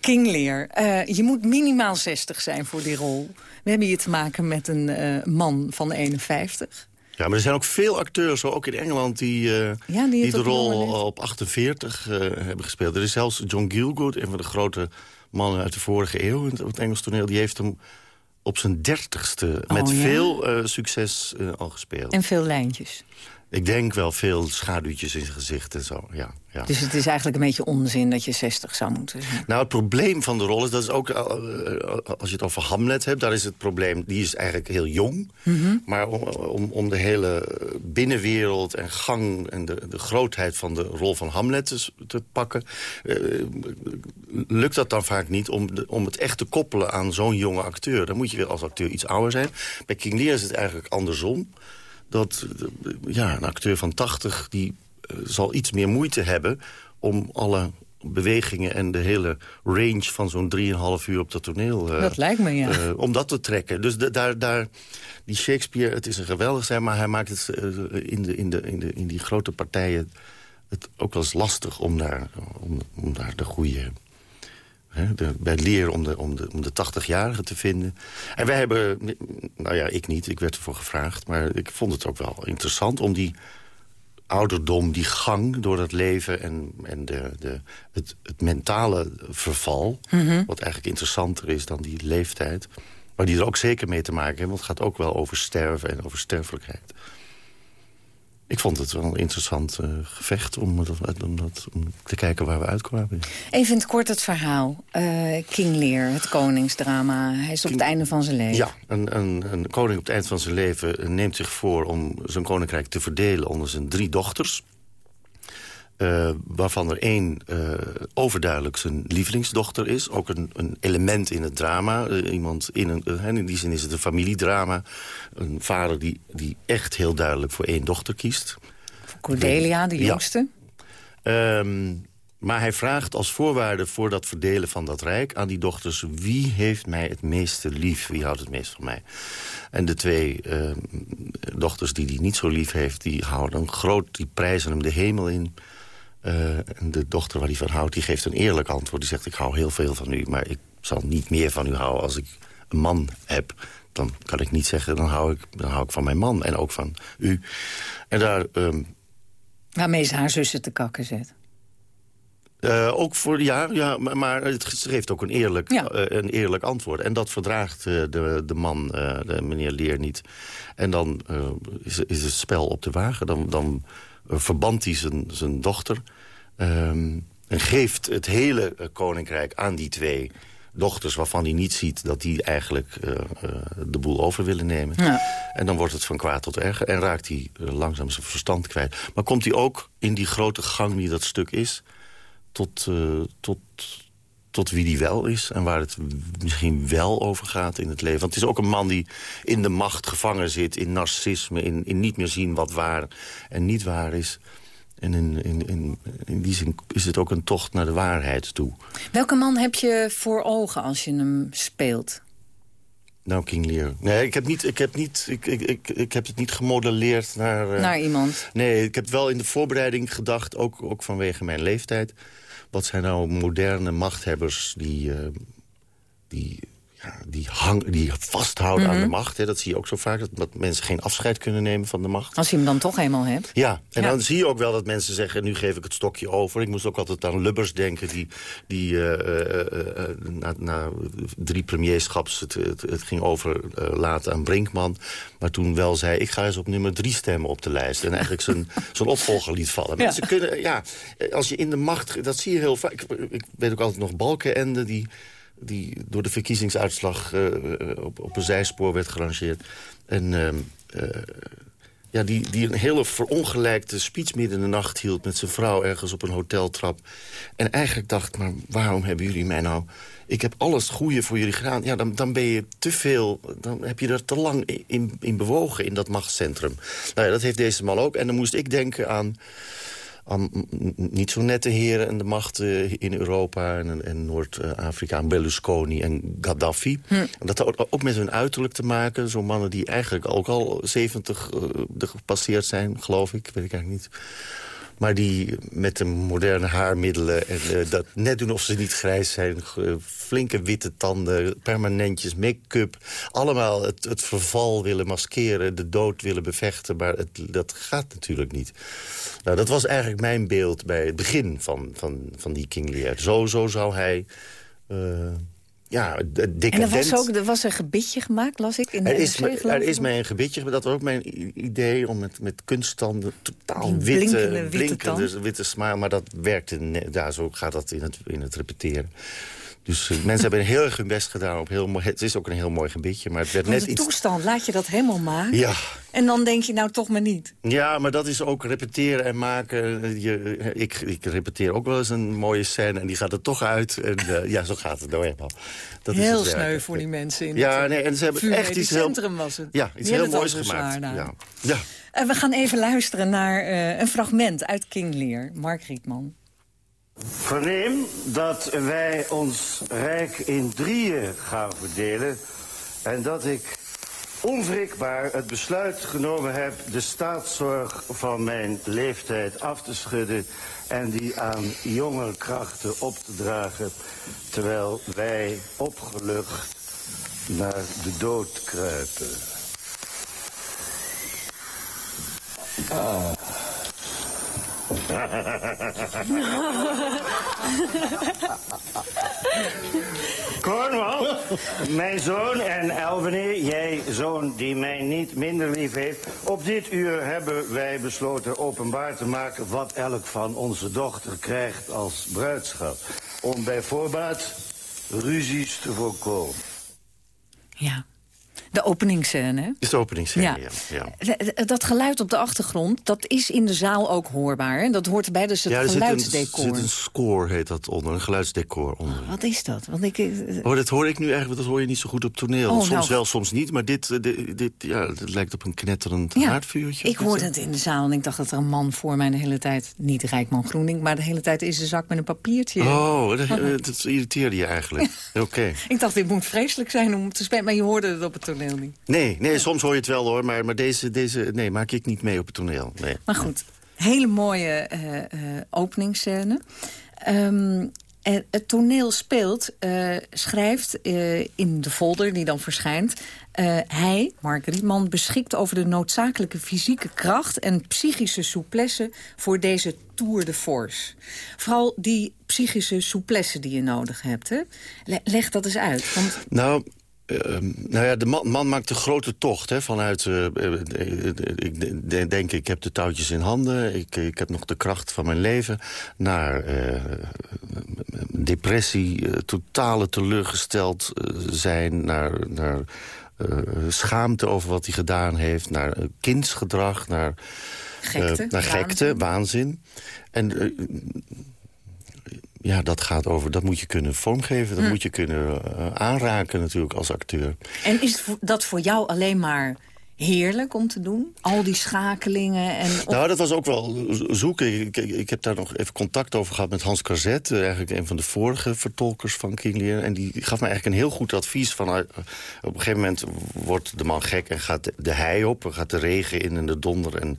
King Lear, eh, je moet minimaal 60 zijn voor die rol. We hebben hier te maken met een eh, man van 51. Ja, maar er zijn ook veel acteurs, ook in Engeland, die, eh, Ja, die de rol op 48 eh, hebben gespeeld. Er is zelfs John Gielgud, een van de grote mannen uit de vorige eeuw... in het, op het Engels toneel, die heeft hem op zijn dertigste met Oh, ja? veel succes al gespeeld. En veel lijntjes. Ik denk wel veel schaduwtjes in zijn gezicht en zo, ja. ja. Dus het is eigenlijk een beetje onzin dat je 60 zou moeten zijn. Nou, het probleem van de rol is, dat is ook, eh, eh, als je het over Hamlet hebt... daar is het probleem, die is eigenlijk heel jong. Maar om, om, om de hele binnenwereld en gang en de, de grootheid van de rol van Hamlet te, pakken... eh, lukt dat dan vaak niet om, de, om het echt te koppelen aan zo'n jonge acteur. Dan moet je weer als acteur iets ouder zijn. Bij King Lear is het eigenlijk andersom. Dat ja, een acteur van 80 die eh, zal iets meer moeite hebben om alle bewegingen en de hele range van zo'n 3,5 uur op dat toneel... eh, Dat lijkt me, ja. eh, om dat te trekken. Dus daar, daar, die Shakespeare, het is een geweldig zijn... maar hij maakt het in, de, in, de, in, de, in die grote partijen het ook wel eens lastig om daar, om, om daar de goede... Hè, de, bij Leer om de, om, de, om de 80-jarige te vinden. En wij hebben, nou ja, ik niet, ik werd ervoor gevraagd... maar ik vond het ook wel interessant om die ouderdom, die gang door het leven... en, en de, de, het, het mentale verval, wat eigenlijk interessanter is dan die leeftijd... maar die er ook zeker mee te maken heeft, want het gaat ook wel over sterven en over sterfelijkheid. Ik vond het wel een interessant eh, gevecht om, dat- om, dat, om te kijken waar we uitkwamen. Even in het kort het verhaal. Eh, King Lear, het koningsdrama. Hij is op het einde van zijn leven. Ja, een, een, een koning op het eind van zijn leven neemt zich voor om zijn koninkrijk te verdelen onder zijn drie dochters. Eh, waarvan er één eh, overduidelijk zijn lievelingsdochter is. Ook een, een element in het drama. Eh, iemand in, een, in die zin is het een familiedrama. Een vader die, die echt heel duidelijk voor één dochter kiest. Cordelia, de Ja. jongste. Ehm, maar hij vraagt als voorwaarde voor dat verdelen van dat rijk aan die dochters... wie heeft mij het meeste lief? Wie houdt het meest van mij? En de twee ehm, dochters die hij niet zo lief heeft... die houden een groot, die prijzen hem de hemel in. Eh, en de dochter waar hij van houdt, die geeft een eerlijk antwoord. Die zegt, ik hou heel veel van u, maar ik zal niet meer van u houden... als ik een man heb. Dan kan ik niet zeggen, dan hou ik, dan hou ik van mijn man en ook van u. En daar... ehm, Waarmee ze haar zussen te kakken zet. Eh, ook voor, ja, ja maar, maar het geeft ook een eerlijk, Ja. eh, een eerlijk antwoord. En dat verdraagt de, de man, de meneer Leer, niet. En dan is, is het spel op de wagen. Dan, dan eh, verband hij zijn, zijn dochter. ehm, en geeft het hele eh, koninkrijk aan die twee dochters... waarvan hij niet ziet dat die eigenlijk eh, de boel over willen nemen. Ja. En dan wordt het van kwaad tot erger. En raakt hij langzaam zijn verstand kwijt. Maar komt hij ook in die grote gang die dat stuk is tot, tot, tot wie die wel is en waar het misschien wel over gaat in het leven. Want het is ook een man die in de macht gevangen zit, in narcisme... in, in niet meer zien wat waar en niet waar is. En in, in, in, in die zin is het ook een tocht naar de waarheid toe. Welke man heb je voor ogen als je hem speelt? Nou, King Lear. Nee, ik heb, niet, ik heb, niet, ik, ik, ik, ik heb het niet gemodelleerd naar... eh, Naar iemand. Nee, ik heb wel in de voorbereiding gedacht, ook, ook vanwege mijn leeftijd... wat zijn nou moderne machthebbers die, eh, die, hang, die vasthouden aan de Mhm. macht. Hè. Dat zie je ook zo vaak, dat, dat mensen geen afscheid kunnen nemen van de macht. Als je hem dan toch eenmaal hebt. Ja, en Ja. dan zie je ook wel dat mensen zeggen... nu geef ik het stokje over. Ik moest ook altijd aan Lubbers denken... die, die eh, eh, eh, na, na drie premierschaps het, het, het ging overlaten aan Brinkman... maar toen wel zei... ik ga eens op nummer drie stemmen op de lijst. En eigenlijk zijn, zijn opvolger liet vallen. Ja. Mensen kunnen, ja, als je in de macht... dat zie je heel vaak. Ik, ik weet ook altijd nog Balkenende... die die door de verkiezingsuitslag eh, eh, op, op een zijspoor werd gerangeerd. En ehm, eh, ja, die, die een hele verongelijkte speech midden in de nacht hield... met zijn vrouw ergens op een hoteltrap. En eigenlijk dacht, maar waarom hebben jullie mij nou... Ik heb alles goede voor jullie gedaan. Ja, dan, dan ben je te veel... Dan heb je er te lang in, in bewogen in dat machtscentrum. Nou ja, dat heeft deze man ook. En dan moest ik denken aan niet zo nette heren en de macht in Europa en, en Noord-Afrika... Berlusconi en Gaddafi. Hm. Dat had ook met hun uiterlijk te maken. Zo'n mannen die eigenlijk ook al 70 uh, gepasseerd zijn, geloof ik. Weet ik eigenlijk niet. Maar die met de moderne haarmiddelen en uh, dat net doen of ze niet grijs zijn. Uh, flinke witte tanden, permanentjes, make-up. Allemaal het, het, verval willen maskeren, de dood willen bevechten. Maar het, dat gaat natuurlijk niet. Nou, dat was eigenlijk mijn beeld bij het begin van, van, van die King Lear. Zo, zo zou hij... Uh, ja, decadent. En er was, ook, er was een gebitje gemaakt, las ik. In de er, is, er is mij een gebitje, dat was ook mijn idee... om met, met kunststanden totaal witte, blinkende, witte, blinkende, witte smile... maar dat werkte, daar zo gaat dat in het, in het repeteren. Dus uh, mensen hebben heel erg hun best gedaan. Op heel mooi, het is ook een heel mooi gebitje, maar het werd net de iets... toestand, laat je dat helemaal maken? Ja. En dan denk je nou toch maar niet? Ja, maar dat is ook repeteren en maken. Je, ik, ik repeteer ook wel eens een mooie scène en die gaat er toch uit. En uh, ja, zo gaat het nou helemaal. Dat heel is sneu voor die mensen in Ja, het, nee, en ze hebben echt iets heel... centrum was het. Ja, iets heel moois gemaakt. Ja. ja. En we gaan even luisteren naar uh, een fragment uit King Lear. Mark Rietman. Verneem dat wij ons rijk in drieën gaan verdelen... en dat ik onwrikbaar het besluit genomen heb... de staatszorg van mijn leeftijd af te schudden... en die aan jonge krachten op te dragen... terwijl wij opgelucht naar de dood kruipen. Ah. Cornwall, mijn zoon en Elvenie, jij zoon die mij niet minder lief heeft... op dit uur hebben wij besloten openbaar te maken... wat elk van onze dochter krijgt als bruidschap. Om bij voorbaat ruzies te voorkomen. Ja. De openingsscène. Is de openingsscène, ja. ja. Dat geluid op de achtergrond, dat is in de zaal ook hoorbaar. Dat hoort erbij, dus het ja, er geluidsdecor. Er zit een score, heet dat, onder. Een geluidsdecor onder. Oh, wat is dat? Want ik, eh, oh, dat hoor ik nu eigenlijk, dat hoor je niet zo goed op toneel. Oh, soms nou. wel, soms niet. Maar dit, eh, dit, dit ja, het lijkt op een knetterend ja, haardvuurtje. Ik hoorde het in de zaal en ik dacht dat er een man voor mij de hele tijd... niet Rijkman Groening, maar de hele tijd is een zak met een papiertje. Oh, dat, dat irriteerde je eigenlijk. Oké. ik dacht, dit moet vreselijk zijn om te spelen, maar je hoorde het op het toneel Nee, nee soms hoor je het wel hoor, maar, maar deze, deze nee, maak ik niet mee op het toneel. Nee. Maar goed, hele mooie uh, uh, openingsscène. Um, en het toneel speelt, uh, schrijft uh, in de folder die dan verschijnt... Uh, hij, Mark Rietman, beschikt over de noodzakelijke fysieke kracht... en psychische souplesse voor deze tour de force. Vooral die psychische souplesse die je nodig hebt. Hè? Leg dat eens uit. Want... Nou, Ehm, nou ja, de man, man, maakt een grote tocht hè, vanuit... Uh, ik denk, ik heb de touwtjes in handen. Ik, ik heb nog de kracht van mijn leven. Naar uh, depressie, totale teleurgesteld zijn. Naar, naar schaamte over wat hij gedaan heeft. Naar kindsgedrag. Naar gekte, naar gekte waanzin. En ja, dat gaat over, dat moet je kunnen vormgeven. Dat hm. moet je kunnen uh, aanraken natuurlijk als acteur. En is dat voor jou alleen maar heerlijk om te doen? Al die schakelingen en... Nou, dat was ook wel zoeken. Ik, ik, heb daar nog even contact over gehad met Hans Carzet... Eh, eigenlijk een van de vorige vertolkers van King Lear. En die gaf me eigenlijk een heel goed advies. Van, uh, op een gegeven moment wordt de man gek en gaat de hei op... en gaat de regen in en de donder. En,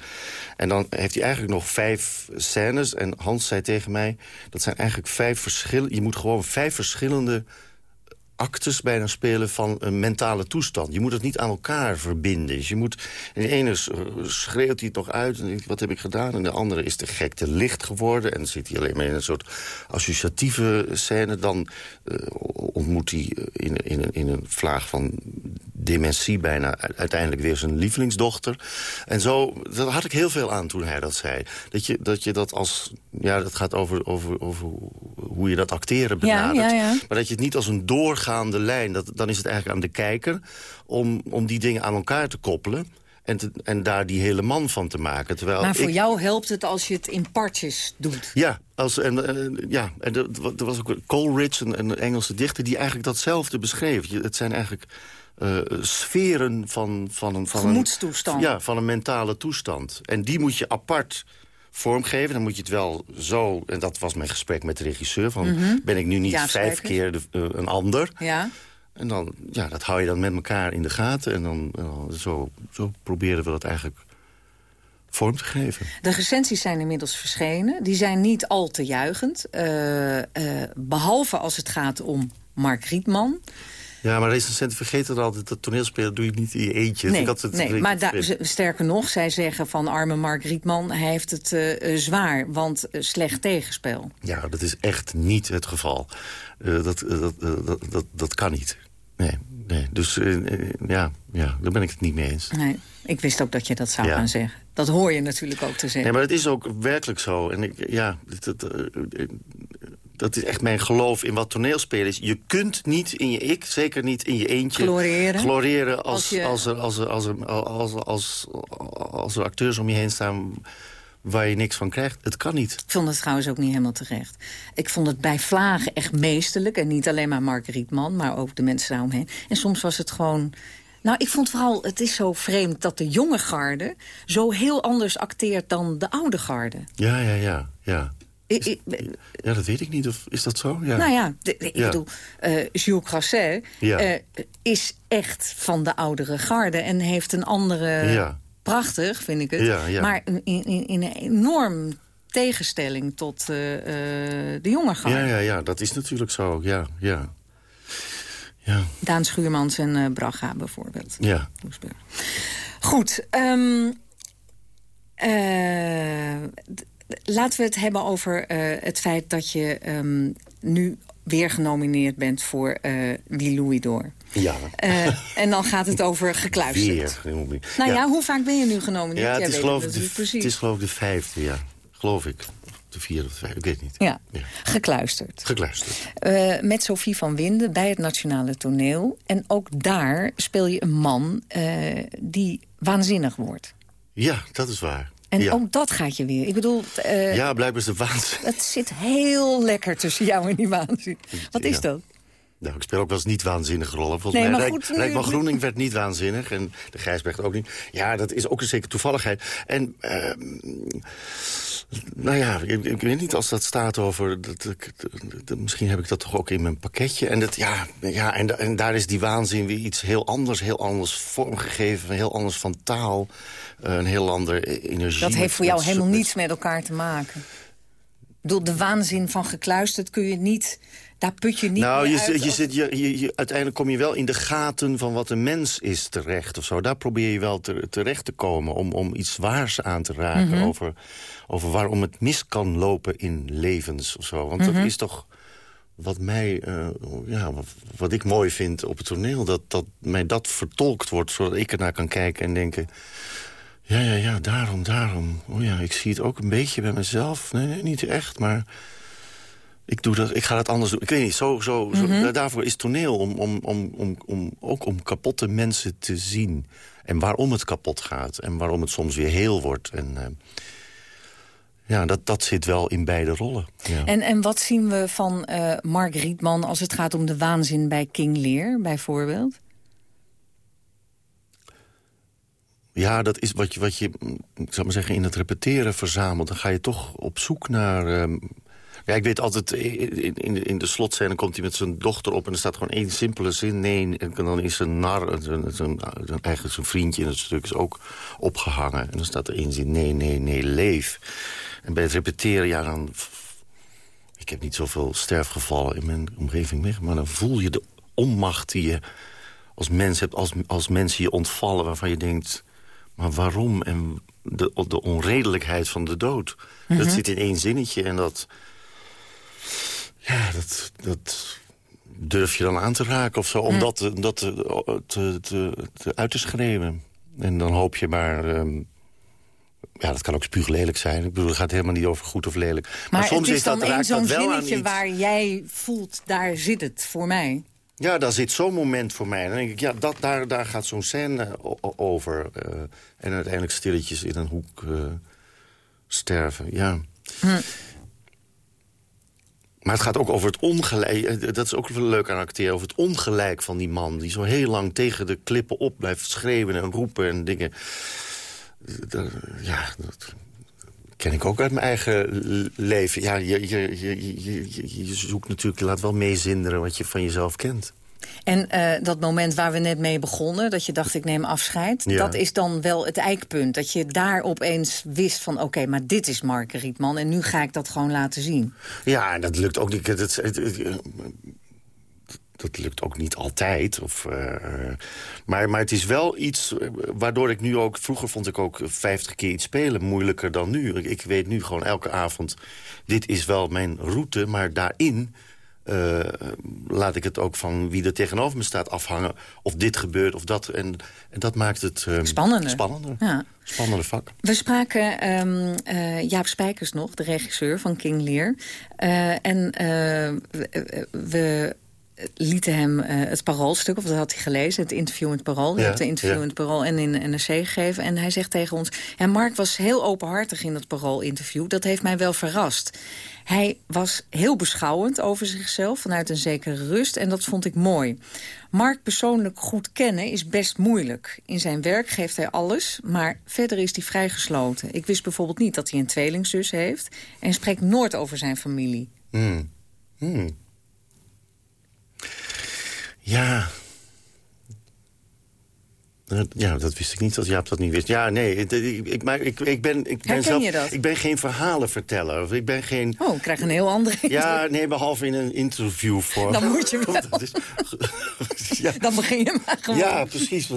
en dan heeft hij eigenlijk nog vijf scènes. En Hans zei tegen mij, dat zijn eigenlijk vijf verschillende... je moet gewoon vijf verschillende actes bijna spelen van een mentale toestand. Je moet het niet aan elkaar verbinden. Dus je moet, in de ene schreeuwt hij het nog uit en denkt, wat heb ik gedaan? En de andere is de gek te licht geworden... en dan zit hij alleen maar in een soort associatieve scène. Dan uh, ontmoet hij in, in, in een vlaag van dementie bijna uiteindelijk weer zijn lievelingsdochter. En zo, daar had ik heel veel aan toen hij dat zei. Dat je dat, je dat als, ja, dat gaat over, over, over hoe je dat acteren benadert. Ja, ja, ja. Maar dat je het niet als een doorgaande lijn, dat, dan is het eigenlijk aan de kijker... om, om die dingen aan elkaar te koppelen. En, te- en daar die hele man van te maken. Terwijl Maar voor ik, jou helpt het als je het in partjes doet. Ja, als, en, eh, ja, en er, er was ook Coleridge, een, een Engelse dichter... die eigenlijk datzelfde beschreef. Je- Het zijn eigenlijk eh, sferen van, van een... Van Gemoedstoestand. Een, ja, van een mentale toestand. En die moet je apart vormgeven. Dan moet je het wel zo... En dat was mijn gesprek met de regisseur. Van, Ben ik nu niet Ja, vijf zeker. keer de- eh, een ander? Ja? En dan, ja, dat hou je dan met elkaar in de gaten. En dan, dan zo, zo proberen we dat eigenlijk vorm te geven. De recensies zijn inmiddels verschenen. Die zijn niet al te juichend. eh, eh, behalve als het gaat om Mark Rietman. Ja, maar recensenten vergeten er altijd... dat toneelspelen doe je niet in je eentje. Dat Nee, altijd nee maar sterker nog, zij zeggen van arme Mark Rietman... hij heeft het eh, eh, zwaar, want eh, slecht tegenspel. Ja, dat is echt niet het geval. Dat, dat, dat, dat, dat kan niet. Nee, nee. Dus ja, ja, daar ben ik het niet mee eens. Nee, ik wist ook dat je dat zou Ja. gaan zeggen. Dat hoor je natuurlijk ook te zeggen. Nee, maar het is ook werkelijk zo. En ik, ja, dat, dat is echt mijn geloof in wat toneelspelen is. Je kunt niet in je ik, zeker niet in je eentje... Gloriëren. gloriëren als, Als je- als, er, als, er, als, er, als, als, als er acteurs om je heen staan waar je niks van krijgt. Het kan niet. Ik vond het trouwens ook niet helemaal terecht. Ik vond het bij Vlagen echt meesterlijk. En niet alleen maar Mark Rietman, maar ook de mensen daaromheen. En soms was het gewoon... Nou, ik vond vooral, het is zo vreemd dat de jonge garde... zo heel anders acteert dan de oude garde. Ja, ja, ja, ja. Ja, dat weet ik niet. Of is dat zo? Ja. Nou ja, de- de- ik Ja. bedoel, eh Jules Crasset Ja. eh, is echt van de oudere garde... en heeft een andere... Ja. Prachtig, vind ik het. Maar in, in, in een enorm tegenstelling tot eh, de jonge garde. Ja, ja, ja, dat is natuurlijk zo. Ja, ja. Ja, Daan Schuurmans en eh, Braga bijvoorbeeld. ja. Goed. d- laten we het hebben over eh, het feit dat je ehm, nu weer genomineerd bent voor eh die Louis d'Or. Ja. Eh, en dan gaat het over gekluisterd. Weer. Nou ja. hoe vaak ben je nu genomineerd? Ja, het is, geloof ik de, precies. het is geloof ik de vijfde, ja. Geloof ik. De vierde of de vijfde, ik weet het niet. Ja, Ja. gekluisterd. Gekluisterd. Met Sophie van Winden bij het Nationale Toneel. En ook daar speel je een man die waanzinnig wordt. Ja, dat is waar. En ja. ook dat gaat je weer. Ik bedoel, eh, ja, blijkbaar is de waanzin. het zit heel lekker tussen jou en die waanzin. Wat is Ja. dat? Nou, ik speel ook wel eens niet waanzinnige rollen. Volgens Nee, mij maar Rijk, goed, Rijkman Groening werd niet waanzinnig. En de Gijsbrecht ook niet. Ja, dat is ook een zekere toevalligheid. En, ehm, nou ja, ik, ik weet niet als dat staat over... Dat, dat- dat- misschien heb ik dat toch ook in mijn pakketje. En, dat, ja, ja, en, en daar is die waanzin weer iets heel anders. Heel anders vormgegeven, heel anders van taal. een heel ander e- energie. Dat heeft voor jou helemaal niets met elkaar te maken. Ik bedoel, de waanzin van gekluisterd kun je niet... Daar put je niet nou, je, uit je zit, je, je, uiteindelijk kom je wel in de gaten van wat een mens is terecht. Of zo. Daar probeer je wel te- terecht te komen om, om iets waars aan te raken. Mhm. over, over waarom het mis kan lopen in levens of zo. Want Mhm. dat is toch wat mij, eh, ja, wat, wat ik mooi vind op het toneel. Dat, dat mij dat vertolkt wordt, zodat ik ernaar kan kijken en denken... Ja, ja, ja, daarom, daarom. Oh ja, ik zie het ook een beetje bij mezelf. Nee, nee niet echt, maar... Ik, doe dat, ik ga dat anders doen. Ik weet niet, zo, zo, zo, Mhm. daarvoor is toneel om, om, om, om, om, ook om kapotte mensen te zien. En waarom het kapot gaat. En waarom het soms weer heel wordt. En, eh, ja, dat, dat zit wel in beide rollen. Ja. En, en wat zien we van eh, Mark Rietman als het gaat om de waanzin bij King Lear, bijvoorbeeld? Ja, dat is wat je, wat je mm, ik zou maar zeggen, in het repeteren verzamelt. Dan ga je toch op zoek naar... ehm, ja, ik weet altijd, in, in, in de- slotscène komt hij met zijn dochter op... en er staat gewoon één simpele zin. Nee, en dan is een nar, zijn, eigenlijk zijn vriendje in het stuk is ook opgehangen. En dan staat er één zin, nee, nee, nee, leef. En bij het repeteren, ja, dan... Ik heb niet zoveel sterfgevallen in mijn omgeving mee... maar dan voel je de onmacht die je als mens hebt... als, als mensen je ontvallen waarvan je denkt... maar waarom? En de, de onredelijkheid van de dood. Dat zit in één zinnetje en dat... Ja, dat, dat durf je dan aan te raken of zo... om dat, dat te, te, te, te- uit te schreeuwen. En dan hoop je maar... ehm, ja, dat kan ook spuuglelijk zijn. Ik bedoel, het gaat helemaal niet over goed of lelijk. Maar, soms is dat, raakt dat wel aan zinnetje iets. waar jij voelt, daar zit het voor mij. Ja, daar zit zo'n moment voor mij. Dan denk ik, ja, dat, daar, daar gaat zo'n scène over. Uh, en uiteindelijk stilletjes in een hoek uh, sterven, ja. Hm. Maar het gaat ook over het ongelijk... Eh, dat is ook wel leuk aan acteren. Over het ongelijk van die man. Die zo heel lang tegen de klippen op blijft schreeuwen en roepen en dingen. Ja, dat ken ik ook uit mijn eigen leven. Ja, je, je, je, je, zoekt natuurlijk... Je laat wel meezinderen wat je van jezelf kent. En uh, dat moment waar we net mee begonnen, dat je dacht ik neem afscheid... Ja. dat is dan wel het eikpunt. Dat je daar opeens wist van oké, maar dit is Mark Rietman... en nu ga ik dat gewoon laten zien. Ja, en dat lukt ook niet. Dat, dat lukt ook niet altijd. Of, uh, maar, maar het is wel iets waardoor ik nu ook... Vroeger vond ik ook 50 keer iets spelen moeilijker dan nu. Ik weet nu gewoon elke avond... dit is wel mijn route, maar daarin uh, laat ik het ook van wie er tegenover me staat afhangen. Of dit gebeurt of dat. En, en dat maakt het uh, spannender. spannender. Ja. Spannender vak. We spraken um, uh, Jaap Spijkers nog, de regisseur van King Lear. en we, we lieten hem uh, het paroolstuk, of dat had hij gelezen, het interview in het parool. Hij ja, heeft een interview in het parool en in de NRC gegeven. En hij zegt tegen ons, ja, Mark was heel openhartig in dat parool-interview. Dat heeft mij wel verrast. Hij was heel beschouwend over zichzelf, vanuit een zekere rust. En dat vond ik mooi. Mark persoonlijk goed kennen is best moeilijk. In zijn werk geeft hij alles, maar verder is hij vrijgesloten. Ik wist bijvoorbeeld niet dat hij een tweelingzus heeft... en spreekt nooit over zijn familie. Hmm. Ja, ja, dat wist ik niet, dat Jaap dat niet wist. Ja, nee, ik, maar ik, ik, ben, ik, ben zelf, ik ben geen verhalenverteller. Ik ben geen... Oh, ik krijg een heel andere Ja, nee, behalve in een interviewvorm. Dan moet je wel. is, ja. Dan begin je maar gewoon. Ja, precies.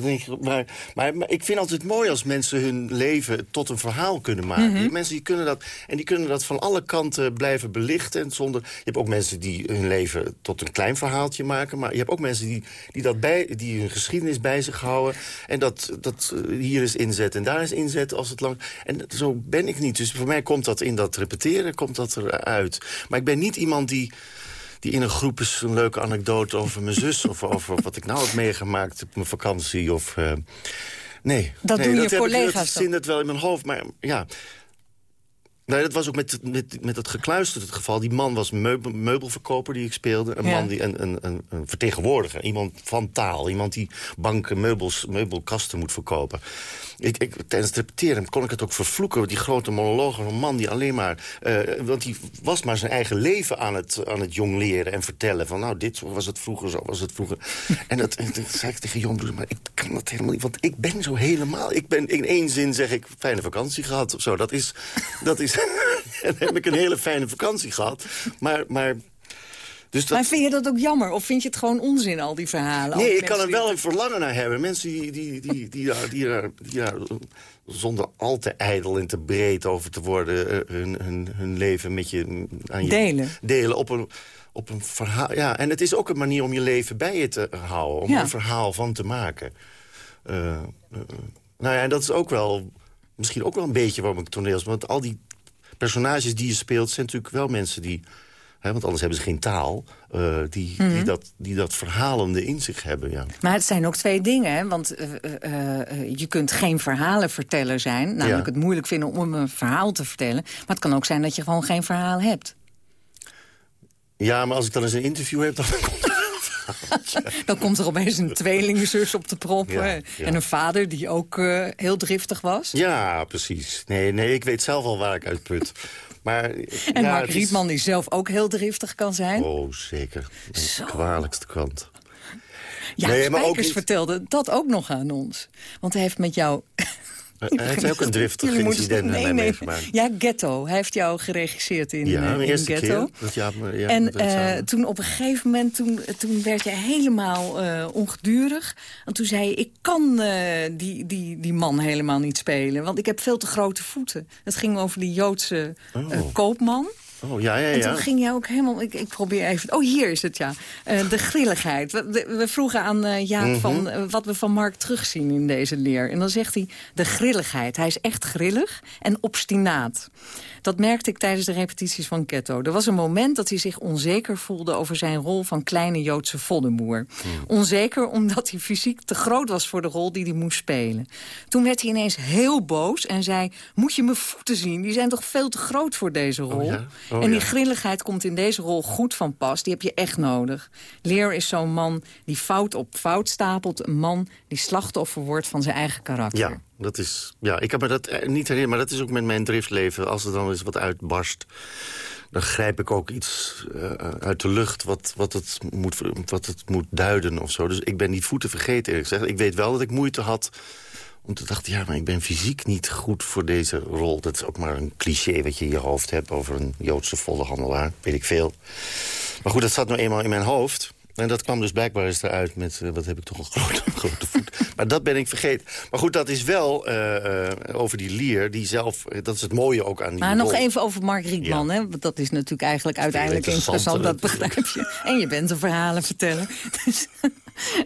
Maar, maar, maar, ik vind altijd mooi als mensen hun leven tot een verhaal kunnen maken. Mhm. Die mensen die kunnen dat, en die kunnen dat van alle kanten blijven belichten. En zonder, je hebt ook mensen die hun leven tot een klein verhaaltje maken. Maar je hebt ook mensen die, die, dat bij, die hun geschiedenis bij zich houden. En dat, dat eh, hier is inzet en daar is inzet als het lang... En zo ben ik niet. Dus voor mij komt dat in dat repeteren, komt dat eruit. Maar ik ben niet iemand die die in een groep is een leuke anekdote over mijn zus... of over wat ik nou heb meegemaakt op mijn vakantie. Of, uh, nee, dat nee, doen dat je collega's Ik, zin het wel in mijn hoofd, maar ja... Nee, dat was ook met, met, met het gekluisterd het geval. Die man was meubel, meubelverkoper die ik speelde. Een man die een, een, een, een, vertegenwoordiger. Iemand van taal. Iemand die banken, meubels, meubelkasten moet verkopen. Ik, ik, tijdens het repeteren kon ik het ook vervloeken. Die grote monoloog een man die alleen maar... Uh, want die was maar zijn eigen leven aan het, aan het jong leren en vertellen. Van nou, dit was het vroeger, zo was het vroeger. en dat, en dat zei ik tegen jongbroer, maar ik kan dat helemaal niet. Want ik ben zo helemaal... Ik ben in één zin zeg ik, fijne vakantie gehad of zo. Dat is... Dat is en heb ik een hele fijne vakantie gehad. Maar... maar dus dat... Maar vind je dat ook jammer? Of vind je het gewoon onzin, al die verhalen? Nee, ik kan er wel een verlangen naar hebben. Mensen die, die, die, die, daar, die, daar, die daar zonder al te ijdel en te breed over te worden... Eh, hun, hun, hun leven met je aan je delen. delen op een, op een verhaal. Ja, en het is ook een manier om je leven bij je te houden. Om een verhaal van te maken. Uh, uh, nou ja, en dat is ook wel... Misschien ook wel een beetje waarom ik toneels... Want al die personages die je speelt zijn natuurlijk wel mensen die want anders hebben ze geen taal. Uh, die, die, mhm. dat, die dat verhalende in zich hebben. Ja. Maar het zijn ook twee dingen. Hè? Want uh, uh, je kunt geen verhalenverteller zijn. Namelijk het moeilijk vinden om een verhaal te vertellen. Maar het kan ook zijn dat je gewoon geen verhaal hebt. Ja, maar als ik dan eens een interview heb... dan dan komt er opeens een tweelingzus op de proppen. En een vader die ook heel driftig was. Ja, precies. Nee, nee, ik weet zelf al waar ik uit put. Maar, en ja, Mark Rietman die zelf ook heel driftig kan zijn. Oh, zeker. De kwalijkste kant. Ja, nee, Spijkers vertelde dat ook nog aan ons. Want hij heeft met jou hij heeft ook een driftig incident nee, nee. meegemaakt. Ja, Ghetto. Hij heeft jou geregisseerd in, ja, in Ghetto. Ja, ja, en uh, toen op een gegeven moment, toen, toen werd je helemaal uh, ongedurig. En toen zei je, ik kan die, die, die man helemaal niet spelen. Want ik heb veel te grote voeten. Het ging over die Joodse oh. koopman. Oh, ja, ja, En ja. toen ging jij ook helemaal... Ik, ik probeer even... Oh, hier is het, ja. Eh, de grilligheid. We, vroegen aan eh Jaap Mhm. van, eh, wat we van Mark terugzien in deze leer. En dan zegt hij, de grilligheid. Hij is echt grillig en obstinaat. Dat merkte ik tijdens de repetities van Ketto. Er was een moment dat hij zich onzeker voelde... over zijn rol van kleine Joodse voddenboer. Onzeker omdat hij fysiek te groot was voor de rol die hij moest spelen. Toen werd hij ineens heel boos en zei... moet je mijn voeten zien? Die zijn toch veel te groot voor deze rol? ja? Oh, en die ja. grilligheid komt in deze rol goed van pas. Die heb je echt nodig. Leer is zo'n man die fout op fout stapelt. Een man die slachtoffer wordt van zijn eigen karakter. Ja, dat is, ja, ik heb me dat eh, niet herinnerd, maar dat is ook met mijn driftleven. Als er dan eens wat uitbarst, dan grijp ik ook iets eh, uit de lucht wat, wat, het moet, wat het moet duiden of zo. Dus ik ben die voeten vergeten, eerlijk gezegd. Ik weet wel dat ik moeite had om te dachten, ja, maar ik ben fysiek niet goed voor deze rol. Dat is ook maar een cliché wat je in je hoofd hebt over een Joodse vollehandelaar. Weet ik veel. Maar goed, dat zat nou eenmaal in mijn hoofd. En dat kwam dus blijkbaar eens eruit met, eh, wat heb ik toch een grote, grote voet. Maar dat ben ik vergeten. Maar goed, dat is wel eh, eh, over die lier, die zelf, dat is het mooie ook aan die Maar nog rol. even over Mark Rietman. Hè? Want dat is natuurlijk eigenlijk uiteindelijk interessant. Dat begrijp je. En je bent een verhalen vertellen. Dus,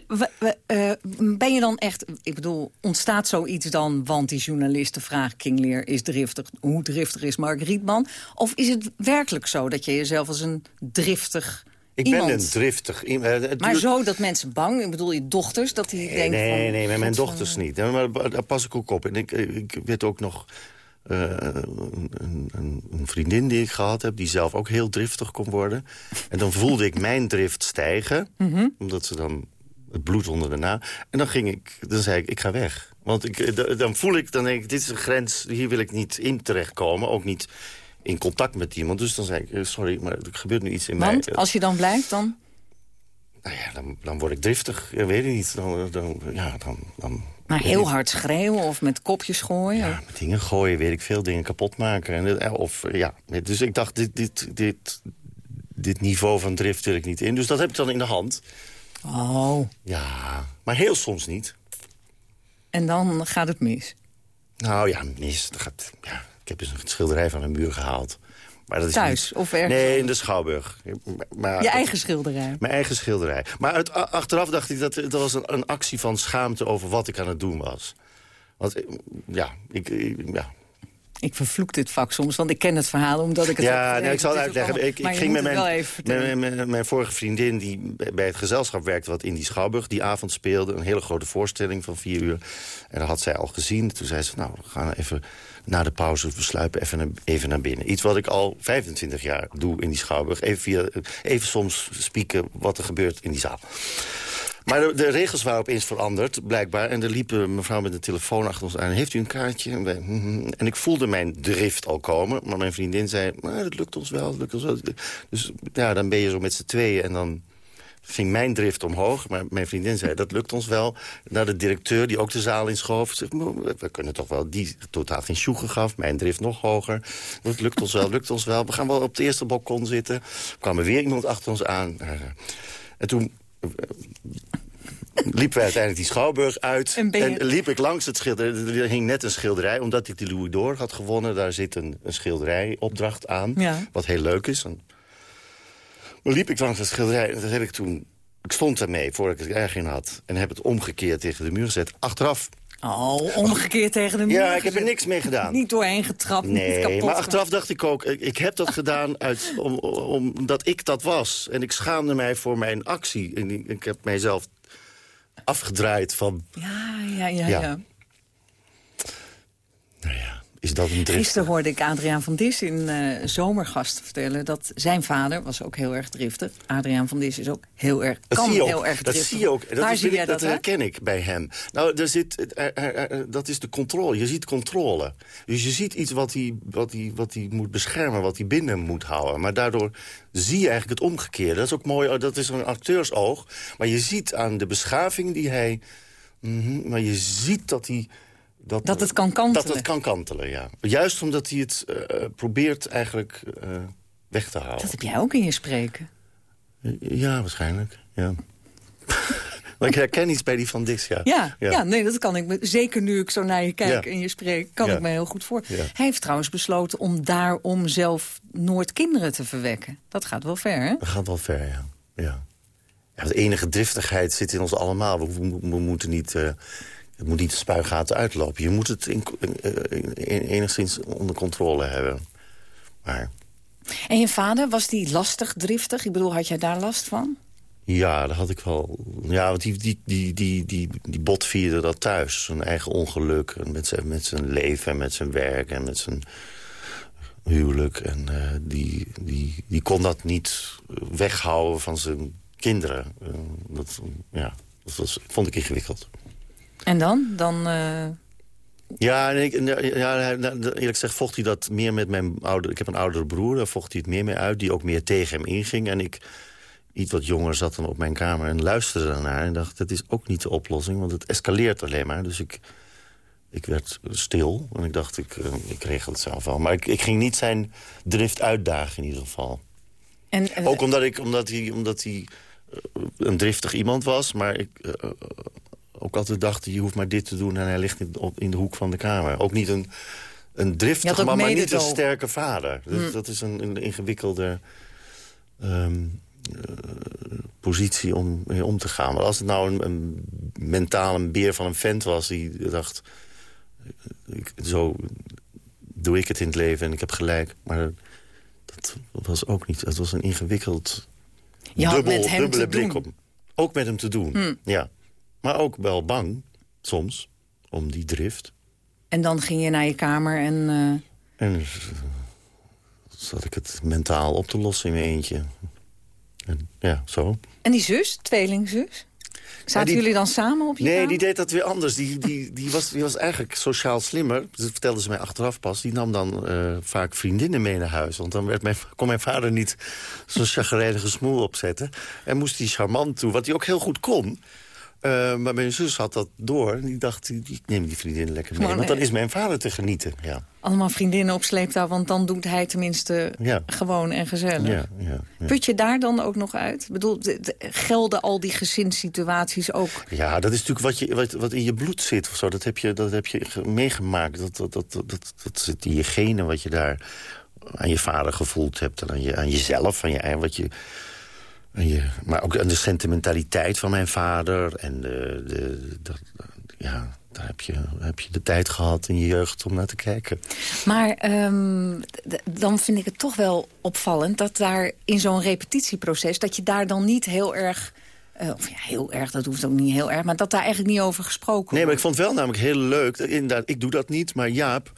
we- we, ben je dan echt... Ik bedoel, ontstaat zoiets dan... want die journalisten vragen King Lear is driftig. Hoe driftig is Mark Rietman? Of is het werkelijk zo dat je jezelf als een driftig Ik iemand... ben een driftig. Eh, het Maar duurt- zo dat mensen bang... Ik bedoel, je dochters, dat die denken Nee, van... nee, nee, met mijn "God, dochters eh, niet. Maar daar pas ik ook op. En ik, ik weet ook nog eh, een, een, een vriendin die ik gehad heb... die zelf ook heel driftig kon worden. En dan voelde ik mijn drift stijgen. Mhm. Omdat ze dan het bloed onder de na. En dan, ging ik, dan zei ik, ik ga weg. Want ik, eh, dan voel ik, dan denk ik, dit is een grens... hier wil ik niet in terechtkomen. Ook niet in contact met iemand. Dus dan zei ik, eh, sorry, maar er gebeurt nu iets in mij. Want als je dan blijft, dan... Nou ja, dan, dan word ik driftig. Ja, weet ik niet. Dan, dan, ja, dan, dan, Maar ik heel hard schreeuwen of met kopjes gooien? Ja, met dingen gooien, weet ik veel, dingen kapot maken. En, eh, of, eh, ja. Dus ik dacht, dit, dit, dit, dit niveau van drift wil ik niet in. Dus dat heb ik dan in de hand. Oh, Ja, maar heel soms niet. en dan gaat het mis. Nou ja, mis. Dat gaat, ja, ik heb eens een schilderij van een muur gehaald. Maar dat is Thuis niet- of ergens Nee, in de Schouwburg. Maar, Je eigen schilderij. Mijn eigen schilderij. Maar uit, achteraf dacht ik dat dat was een, een actie van schaamte over wat ik aan het doen was. Want eh, ja, ik, ik- ja, Ik vervloek dit vak soms, want ik ken het verhaal omdat ik het heb Ja, gelezen. nou, ik zal het uitleggen. allemaal- Ik, ging met mijn, mijn, mijn, mijn vorige vriendin die bij het gezelschap werkte... wat in die Schouwburg die avond speelde. Een hele grote voorstelling van vier uur. En dat had zij al gezien. Toen zei ze, nou, we gaan even na de pauze... we sluipen even naar, even naar binnen. Iets wat ik al 25 jaar doe in die Schouwburg. Even, via, even soms spieken wat er gebeurt in die zaal. Maar de, regels waren opeens veranderd, blijkbaar. En er liep een mevrouw met een telefoon achter ons aan. Heeft u een kaartje? En, mhm. en ik voelde mijn drift al komen. Maar mijn vriendin zei, maar dat lukt ons wel, lukt ons wel. Dus ja, dan ben je zo met z'n tweeën en dan ging mijn drift omhoog. Maar mijn vriendin zei, dat lukt ons wel. Naar de directeur, die ook de zaal inschoof. Zegt, "Maar we kunnen toch wel, die totaal geen sjoegen gaf. Mijn drift nog hoger. Dat lukt ons wel, lukt ons wel. We gaan wel op het eerste balkon zitten. Er kwam er weer iemand achter ons aan. Eh, En toen liepen wij uiteindelijk die Schouwburg uit. En liep ik langs het schilderij. Er hing net een schilderij, omdat ik de Louis d'Or had gewonnen. Daar zit een, een schilderijopdracht aan, Ja. wat heel leuk is. En, maar liep ik langs het schilderij en dat heb ik toen... Ik stond ermee voordat ik het erg in had. En heb het omgekeerd tegen de muur gezet. Achteraf, Oh, omgekeerd tegen de muur ja, ik heb er niks mee gedaan. Niet doorheen getrapt, niet Nee, kapot. maar achteraf dacht ik ook, ik, ik heb dat gedaan uit, om, om- omdat ik dat was. En ik schaamde mij voor mijn actie. En ik, ik heb mijzelf afgedraaid van, Ja, ja, ja, Ja. ja. nou ja, is dat een? Gisteren hoorde ik Adriaan van Dis in eh Zomergast vertellen... dat zijn vader was ook heel erg driftig. Adriaan van Dis is ook heel erg, Dat kan ook. heel erg dat driftig. zie je ook. Dat, Waar is- zie ik- dat, dat herken ik bij hem. Nou, er zit, er- er- er- dat is de controle. Je ziet controle. Dus je ziet iets wat hij, wat, hij, wat hij moet beschermen, wat hij binnen moet houden. Maar daardoor zie je eigenlijk het omgekeerde. Dat is ook mooi, oh, dat is een acteursoog. Maar je ziet aan de beschaving die hij... Mhm, maar je ziet dat hij... Dat, Dat het kan kantelen. Dat het kan kantelen, ja. Juist omdat hij het eh, probeert eigenlijk eh, weg te houden. Dat heb jij ook in je spreken. Ja, waarschijnlijk. Ja. Maar ik herken iets bij die van Dix, ja. Ja, ja. nee, dat kan ik me. Zeker nu ik zo naar je kijk en je spreekt, kan ik me heel goed voor. Hij heeft trouwens besloten om daarom zelf nooit kinderen te verwekken. Dat gaat wel ver, hè? Dat gaat wel ver, ja. ja. de enige driftigheid zit in ons allemaal. We, we, moeten niet... Uh, het moet niet de spuigaten uitlopen. Je moet het in, in, in, enigszins onder controle hebben. Maar... En je vader, was die lastig, driftig? Ik bedoel, had jij daar last van? Ja, dat had ik wel. Ja, want die, die, die, die, die, die botvierde dat thuis. Zijn eigen ongeluk. Met zijn, met zijn leven en met zijn werk en met zijn huwelijk. En uh, die, die, die kon dat niet weghouden van zijn kinderen. Uh, dat, ja, dat was, vond ik ingewikkeld. En dan? Dan... Uh... Ja, en ik, ja, eerlijk gezegd vocht hij dat meer met mijn ouder... Ik heb een oudere broer, daar vocht hij het meer mee uit... die ook meer tegen hem inging. En ik iets wat jonger zat dan op mijn kamer en luisterde daarnaar... en dacht, dat is ook niet de oplossing, want het escaleert alleen maar. Dus ik, ik werd stil en ik dacht, ik, uh, ik regel het zelf wel. Maar ik, ik ging niet zijn drift uitdagen in ieder geval. En, uh, ook omdat, ik, omdat hij, omdat hij een driftig iemand was, maar ik ook altijd dacht... je hoeft maar dit te doen en hij ligt in, op, in de hoek van de kamer. Ook niet een, een driftig man, maar niet een sterke vader. Dat, hmm. dat is een, een ingewikkelde... Um, eh, positie om mee om te gaan. Maar als het nou een, een mentaal een beer van een vent was... die dacht, ik, zo doe ik het in het leven en ik heb gelijk. Maar dat was ook niet. Het was een ingewikkeld, dubbel, dubbele blik op. Ook met hem te doen, hmm. ja. Maar ook wel bang, soms, om die drift. En dan ging je naar je kamer en... Uh... En zat ik het mentaal op te lossen in mijn eentje. En, ja, zo. En die zus, tweelingzus? Zaten jullie dan samen op je Nee, die deed dat weer anders. Die, die, die, was, die was eigenlijk sociaal slimmer. Dat vertelde ze mij achteraf pas. Die nam dan uh, vaak vriendinnen mee naar huis. Want dan werd mijn, kon mijn vader niet zo'n chagrijnige smoel opzetten. En moest hij charmant toe, wat hij ook heel goed kon. Uh, maar mijn zus had dat door. En die dacht, ik neem die vriendin lekker mee. want dan is mijn vader te genieten. Ja. Allemaal vriendinnen op sleeptouw, want dan doet hij tenminste gewoon en gezellig. Ja, ja, Put je daar dan ook nog uit? Ik bedoel, gelden al die gezinssituaties ook? Ja, dat is natuurlijk wat, je, wat, wat in je bloed zit. Of zo. Dat, heb je, dat heb je meegemaakt. Dat, dat, dat, dat, dat, zit in je genen wat je daar aan je vader gevoeld hebt. En aan, je, aan jezelf, aan je, wat je maar ook de sentimentaliteit van mijn vader. En de, de, ja, daar heb je, heb je de tijd gehad in je jeugd om naar te kijken. Maar um, dan vind ik het toch wel opvallend... dat daar in zo'n repetitieproces... dat je daar dan niet heel erg uh, of ja, heel erg, dat hoeft ook niet heel erg. Maar dat daar eigenlijk niet over gesproken wordt. Nee, maar ik vond het wel namelijk heel leuk. Inderdaad, ik doe dat niet, maar Jaap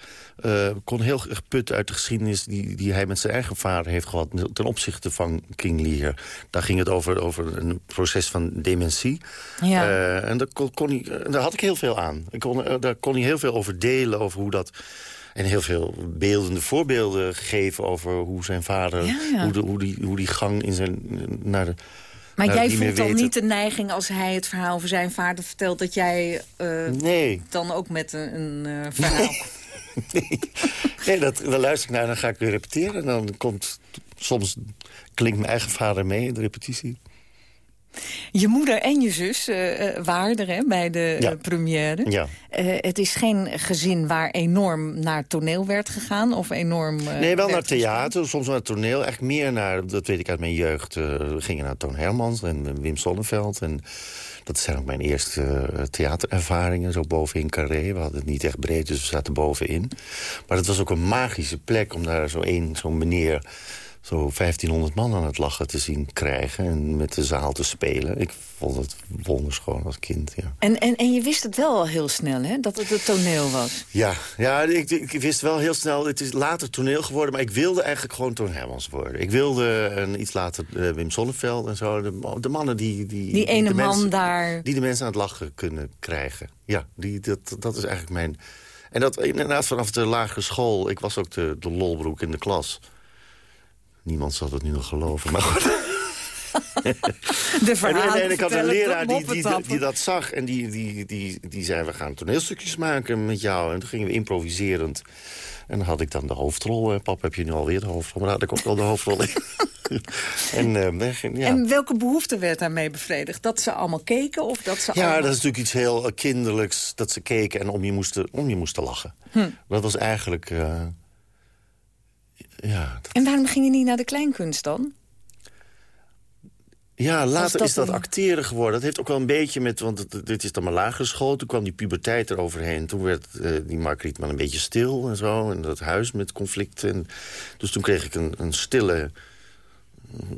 uh, kon heel erg putten uit de geschiedenis... Die, die hij met zijn eigen vader heeft gehad ten opzichte van King Lear. Daar ging het over, over een proces van dementie. Ja. Uh, en daar, kon, kon hij, daar had ik heel veel aan. Ik kon, daar kon hij heel veel over delen, over hoe dat... En heel veel beeldende voorbeelden gegeven over hoe zijn vader... Ja, ja. Hoe, de, hoe, die, hoe die gang in zijn, naar de maar nou, jij voelt dan niet de neiging als hij het verhaal over zijn vader vertelt... dat jij uh, nee. dan ook met een, een uh, verhaal... Nee, nee. dat, dan luister ik naar en dan ga ik weer repeteren. En dan komt soms klinkt mijn eigen vader mee in de repetitie. Je moeder en je zus uh, waren er hè, bij de ja. première. Ja. Uh, het is geen gezin waar enorm naar toneel werd gegaan? Of enorm, nee, wel naar theater, soms naar toneel. Echt meer naar, dat weet ik uit mijn jeugd... we gingen naar Toon Hermans en Wim Sonneveld. En dat zijn ook mijn eerste theaterervaringen, zo bovenin Carré. We hadden het niet echt breed, dus we zaten bovenin. Maar het was ook een magische plek om daar zo één zo'n meneer zo 1500 man aan het lachen te zien krijgen... en met de zaal te spelen. Ik vond het wonderschoon als kind, ja. En, en, en je wist het wel al heel snel, hè? Dat het het toneel was. Ja, ja ik, ik wist wel heel snel... Het is later toneel geworden, maar ik wilde eigenlijk gewoon Toon Hermans worden. Ik wilde een, iets later uh, Wim Sonneveld en zo. De, de mannen die... Die, die ene man daar... Die de mensen aan het lachen kunnen krijgen. Ja, die, dat, dat is eigenlijk mijn... En dat inderdaad vanaf de lagere school... Ik was ook de, de lolbroek in de klas... Niemand zal het nu nog geloven, maar goed. De verhalen en, en, ik had een leraar die, die, die, dat zag en die, die, die, die zei... we gaan toneelstukjes maken met jou. En toen gingen we improviserend. En dan had ik dan de hoofdrol. Pap, heb je nu alweer de hoofdrol? Maar daar had ik ook wel de hoofdrol in. en, uh, weg, ja. en welke behoefte werd daarmee bevredigd? Dat ze allemaal keken of dat ze Ja, allemaal... dat is natuurlijk iets heel kinderlijks. Dat ze keken en om je moesten, om je moesten lachen. Hm. Dat was eigenlijk... Uh, ja, En waarom ging je niet naar de kleinkunst dan? Ja, later dat is dat een- acteren geworden. Dat heeft ook wel een beetje met... Want dit is dan maar lagere school. Toen kwam die puberteit eroverheen. Toen werd eh, die Margriet maar een beetje stil en zo. En dat huis met conflicten. En, dus toen kreeg ik een, een stille...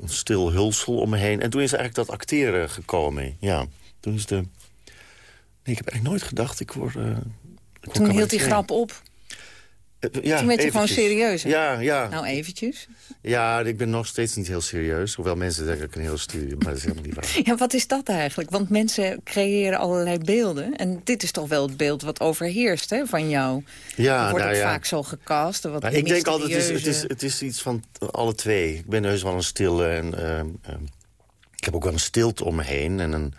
Een stil hulsel om me heen. En toen is eigenlijk dat acteren gekomen. Ja, toen is de... Nee, ik heb eigenlijk nooit gedacht, ik word... eh, ik word Toen hield die grap op. Eh, ja, toen werd je gewoon serieus, hè? Ja, ja. Nou, eventjes. ja, ik ben nog steeds niet heel serieus. Hoewel mensen zeggen dat ik een heel studie maar dat is helemaal niet waar. Ja, wat is dat eigenlijk? Want mensen creëren allerlei beelden. En dit is toch wel het beeld wat overheerst hè, van jou. Ja, wordt nou ja. vaak zo gecast. Wat ik denk altijd, het is, het, is, het is iets van alle twee. Ik ben heus wel een stille en... ehm, ehm, ik heb ook wel een stilte om me heen en een...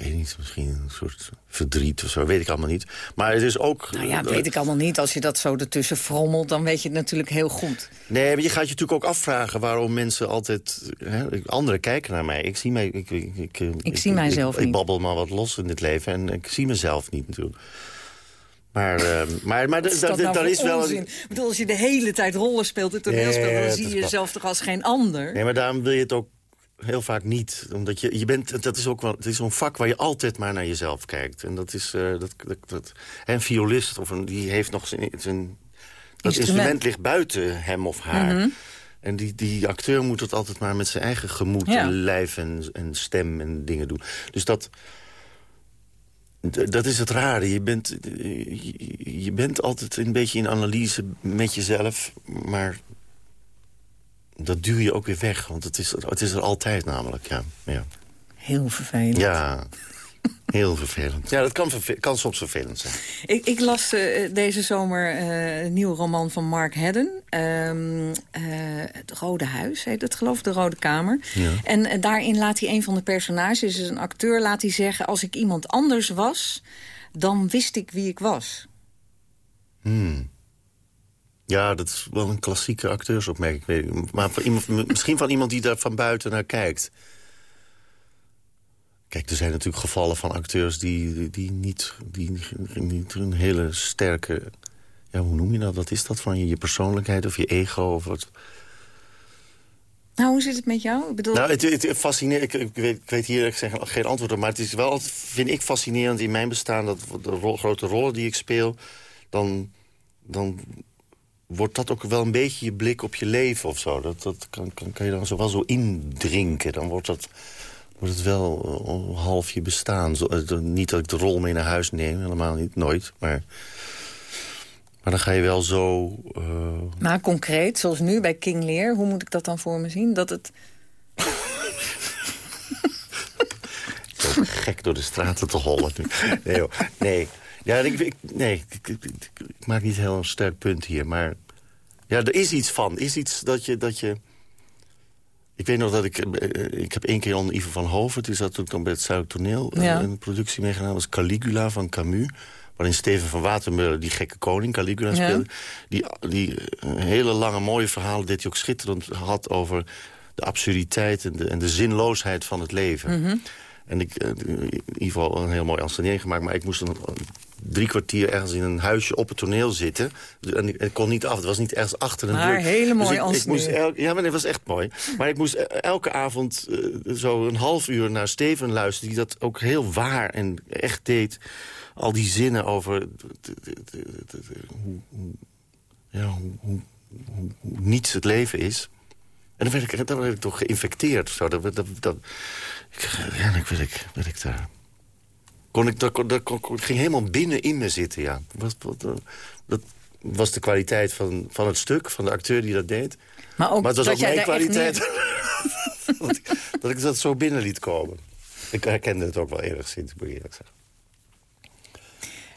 Ik weet niet, misschien een soort verdriet of zo, weet ik allemaal niet. Maar het is ook... Nou ja, weet ik allemaal niet. Als je dat zo ertussen frommelt, dan weet je het natuurlijk heel goed. Nee, maar je gaat je natuurlijk ook afvragen waarom mensen altijd... Hè, anderen kijken naar mij. Ik zie, mij, ik, ik, ik, ik, zie mijzelf ik, niet. babbel maar wat los in dit leven en ik zie mezelf niet natuurlijk. Maar, ehm, maar, maar is dat, dat nou is wel... onzin? Ik bedoel, als je de hele tijd rollen speelt, het toneel Nee, speelt... dan zie je jezelf toch als geen ander? Nee, maar daarom wil je het ook heel vaak niet. Omdat je, je bent, dat is ook wel, het is zo'n vak waar je altijd maar naar jezelf kijkt. En dat is, eh, dat, dat, dat, hè, een violist, of een, die heeft nog zijn, zijn dat instrument. ligt buiten hem of haar. Mhm. En die, die acteur moet het altijd maar met zijn eigen gemoed Ja. en lijf en, en stem en dingen doen. Dus dat, dat is het rare. Je bent, je, je bent altijd een beetje in analyse met jezelf, maar dat duw je ook weer weg. Want het is, het is er altijd namelijk, ja. Ja, Heel vervelend. ja heel vervelend. Ja, dat kan, verve- kan soms vervelend zijn. Ik, ik las eh, deze zomer eh, een nieuwe roman van Mark Haddon. ehm, eh, het Rode Huis heet het, geloof ik, De Rode Kamer. Ja. En daarin laat hij een van de personages, dus een acteur, laat hij zeggen... als ik iemand anders was, dan wist ik wie ik was. Hmm. Ja, dat is wel een klassieke acteursopmerking. weet ik. Maar van iemand, misschien van iemand die daar van buiten naar kijkt. Kijk, er zijn natuurlijk gevallen van acteurs die, die, niet, die niet een hele sterke... Ja, hoe noem je dat? Wat is dat van je? Je persoonlijkheid of je ego? Of wat? Nou, hoe zit het met jou? Ik bedoel, Nou, het, het fascineert. Ik, ik, weet, ik weet hier ik zeg, geen antwoord op. Maar het is wel, altijd, vind ik fascinerend in mijn bestaan... dat de rol- grote rollen die ik speel... dan, dan wordt dat ook wel een beetje je blik op je leven of zo. Dat, dat kan, kan, kan je dan zo wel zo indrinken. Dan wordt, dat, wordt het wel eh, half je bestaan. Zo, eh, niet dat ik de rol mee naar huis neem, helemaal niet, nooit. Maar, maar dan ga je wel zo... eh, maar concreet, zoals nu bij King Lear, hoe moet ik dat dan voor me zien? Dat het... Gek door de straten te hollen. nu. Nee, joh. nee. Ja, ik, ik- nee ik, ik- ik- ik maak niet heel een sterk punt hier. Maar ja, er is iets van. Is iets dat je... Dat je ik weet nog dat ik... eh, Ik heb één keer onder Ivo van Hoven... die zat toen dan bij het Zuidelijk Toneel... eh, Ja. een productie. Dat was Caligula van Camus. Waarin Steven van Watermeulen, die gekke koning, Caligula Ja. speelde. Die, die eh, hele lange mooie verhalen deed hij ook schitterend had over de absurditeit en de, en de zinloosheid van het leven. Mhm. En ik, eh, Ivo had een heel mooi ansenering gemaakt... maar ik moest een, drie kwartier ergens in een huisje op het toneel zitten. En ik, kon niet af, het was niet ergens achter een Maar deur. hele mooie dus ik, ik moest ansenering. elk- Ja, maar het was echt mooi. Maar ik moest eh, elke avond eh, zo een half uur naar Steven luisteren... die dat ook heel waar en echt deed. Al die zinnen over hoe, hoe, ja, hoe, hoe, niets het leven is... En dan werd ik, dan werd ik toch geïnfecteerd. Zo. Dat, dat, dat, ik, ja, dan werd ik, werd ik daar... Kon ik, dat, kon- dat, kon- ging helemaal binnen in me zitten, ja. Wat, eh, dat was de kwaliteit van, van het stuk, van de acteur die dat deed. Maar ook Maar het was dat ook mijn kwaliteit dat, ik, dat ik dat zo binnen liet komen. Ik herkende het ook wel enigszins, moet ik eerlijk zeggen.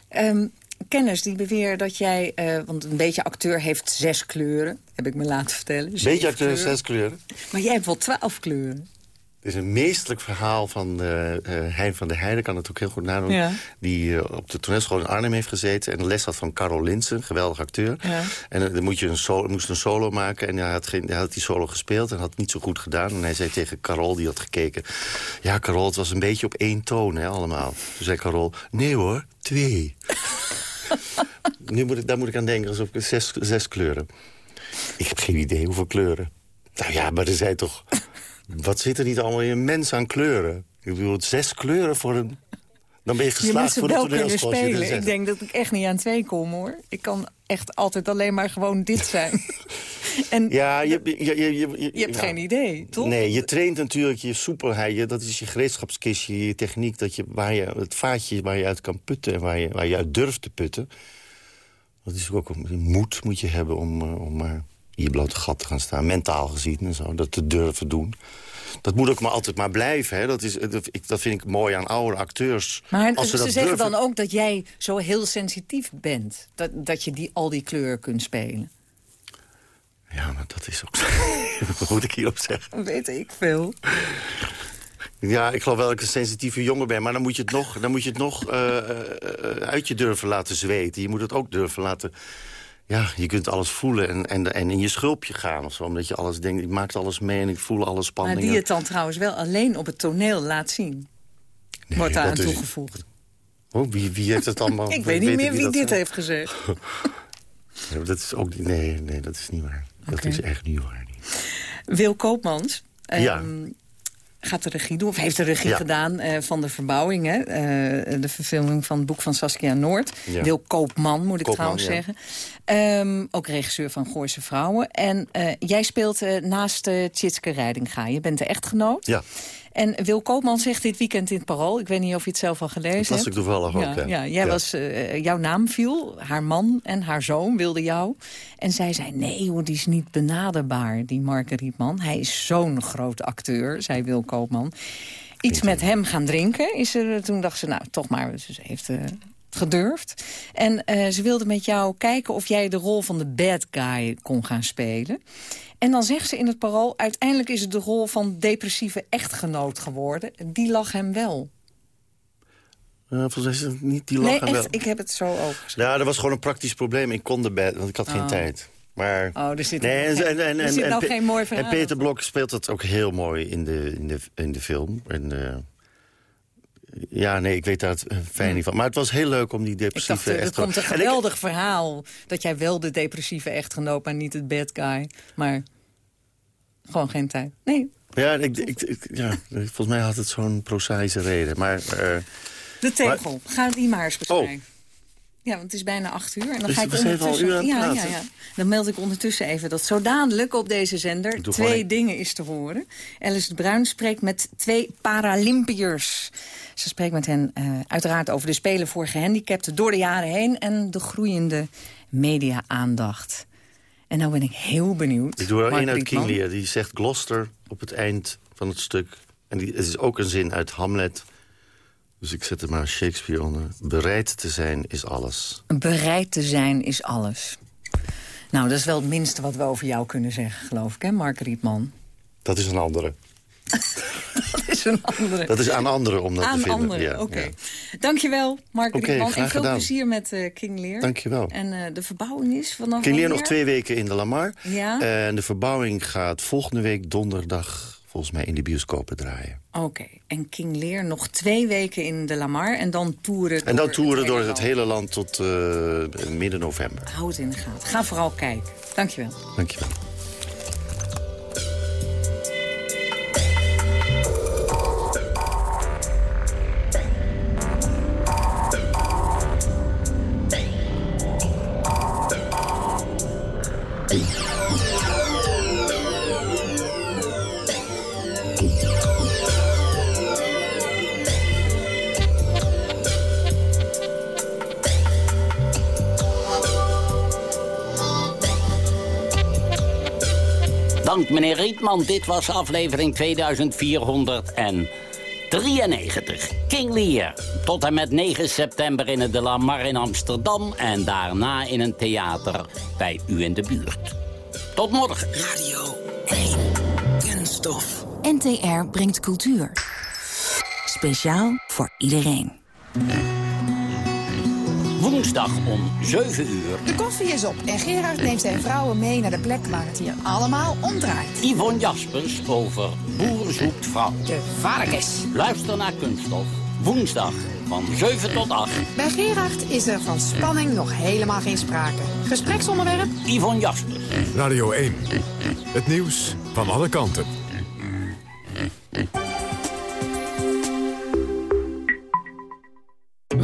Ehm, kenners die beweren dat jij... eh, want een beetje acteur heeft zes kleuren, heb ik me laten vertellen. Zeven Beetje acteur, kleuren. zes kleuren. Maar jij hebt wel twaalf kleuren. Is een meestelijk verhaal van uh, Hein van der Heijden, kan het ook heel goed nadoen. Die op de toneelschool in Arnhem heeft gezeten en les had van Carol Linsen, geweldig acteur. Ja. En dan moet je een solo, moest een solo maken en hij had, geen, hij had die solo gespeeld en had het niet zo goed gedaan. En hij zei tegen Carol, die had gekeken, ja Carol, het was een beetje op één toon hè, allemaal. Toen zei Carol, nee hoor, twee. nu moet ik, daar moet ik aan denken, alsof ik zes, zes kleuren. Ik heb geen idee hoeveel kleuren. Nou ja, maar er zijn toch... Wat zit er niet allemaal in een mens aan kleuren? Ik bedoel, zes kleuren voor een... Dan ben je geslaagd je voor de toneelschool. Ik denk dat ik echt niet aan twee kom, hoor. Ik kan echt altijd alleen maar gewoon dit zijn. en ja, je, je, je, je, hebt geen idee, toch? Nee, je traint natuurlijk je soepelheid. Dat is je gereedschapskistje, je techniek. Dat je, waar je, het vaatje waar je uit kan putten en waar je, waar je uit durft te putten. Dat is ook een moed moet je hebben om, uh, om maar je blote gat te gaan staan. Mentaal gezien en zo, dat te durven doen. Dat moet ook maar altijd maar blijven. Hè. Dat, is, dat vind ik mooi aan oude acteurs. Maar Als ze, zeggen dan ook dat jij zo heel sensitief bent. Dat, dat je die, al die kleuren kunt spelen. Ja, maar dat is ook zo. Wat moet ik hierop zeggen? Weet ik veel. Ja, ik geloof wel dat ik een sensitieve jongen ben. Maar dan moet je het nog, dan moet je het nog uh, uit je durven laten zweten. Je moet het ook durven laten... Ja, je kunt alles voelen en, en, en in je schulpje gaan of zo. Omdat je alles denkt, ik maak alles mee en ik voel alle spanningen. Maar die het dan trouwens wel alleen op het toneel laat zien. Nee, wordt daar aan toegevoegd. Oh, wie, wie heeft het allemaal... ik weet niet meer wie, dit heeft gezegd. ja, dat is ook, nee, nee, dat is niet waar. Dat is echt niet waar. Wil Koopmans... Ja. Ehm, gaat de regie doen, of heeft de regie gedaan uh, van de verbouwing. Hè? Uh, de verfilming van het boek van Saskia Noord. Ja. Wil Koopman, moet ik trouwens zeggen. Um, ook regisseur van Gooise Vrouwen. En uh, jij speelt naast Tjitske Rijdinga. Je bent de echtgenoot. Ja. En Wil Koopman zegt dit weekend in het Parool... ik weet niet of je het zelf al gelezen hebt. Dat was ik toevallig ook, ja. Jij Was, uh, jouw naam viel, haar man en haar zoon wilden jou. En zij zei, nee hoor, die is niet benaderbaar, die Marguerite Hij is zo'n groot acteur, zei Wil Koopman. Iets met hem gaan drinken is er. Toen dacht ze, nou, toch maar, ze heeft... Uh, gedurfd. En uh, ze wilde met jou kijken of jij de rol van de bad guy kon gaan spelen. En dan zegt ze in het parool... uiteindelijk is het de rol van depressieve echtgenoot geworden. Die lag hem wel. Uh, volgens mij is het niet die lag nee, hem echt, wel. ik heb het zo ook. Nou, er was gewoon een praktisch probleem. Ik kon de bed, want ik had geen oh. tijd. Maar, oh, er zit, nee, en, en, en, er zit nog geen mooi verhaal. En Peter Blok speelt dat ook heel mooi in de, in de, in de film. En, uh, ja, nee, ik weet daar het fijn niet van. Maar het was heel leuk om die depressieve echtgenoot... Het komt een geweldig verhaal dat jij wel de depressieve echtgenoot... maar niet het bad guy. Maar gewoon geen tijd. Nee. Ja, ik, ik, ja volgens mij had het zo'n prozaïsche reden. Maar, uh, de tegel. Maar... Ga die maar eens beschrijven. Oh. Ja, want het is bijna acht uur. En dan ga ik ondertussen... ja, ja, ja. Dan meld ik ondertussen even dat zo dadelijk op deze zender... twee dingen is te horen. Alice de Bruin spreekt met twee Paralympiërs. Ze spreekt met hen uh, uiteraard over de Spelen voor gehandicapten... door de jaren heen en de groeiende media-aandacht. En nou ben ik heel benieuwd. Ik doe er één uit King Lear. Die zegt Gloucester op het eind van het stuk. En die, het is ook een zin uit Hamlet. Dus ik zet er maar Shakespeare onder. Bereid te zijn is alles. Bereid te zijn is alles. Nou, dat is wel het minste wat we over jou kunnen zeggen, geloof ik, hè, Mark Rietman? Dat is een andere. dat is een andere. Dat is aan anderen om dat aan te vinden. Aan anderen, oké. Okay. Dankjewel, Mark okay, Rietman. En veel gedaan. plezier met uh, King Lear. Dankjewel. En uh, de verbouwing is vanaf King Lear nog twee weken in de Lamar. Ja. En de verbouwing gaat volgende week donderdag volgens mij in de bioscopen draaien. Oké, en King Lear nog twee weken in de Lamar en dan toeren En dan toeren door het hele land tot uh, midden november. Houd het in de gaten. Ga vooral kijken. Dankjewel. Dankjewel. Meneer Rietman. Dit was aflevering 2493. King Lear. Tot en met 9 september in het De La Mar in Amsterdam... en daarna in een theater bij u in de buurt. Tot morgen. Radio 1. Kunststof. NTR brengt cultuur. Speciaal voor iedereen. Woensdag om 7 uur. De koffie is op en Gerard neemt zijn vrouwen mee naar de plek waar het hier allemaal omdraait. Yvonne Jaspers over Boer zoekt vrouw. De varkens. Luister naar Kunststof. Woensdag van 7 tot 8. Bij Gerard is er van spanning nog helemaal geen sprake. Gespreksonderwerp? Yvonne Jaspers. Radio 1. Het nieuws van alle kanten.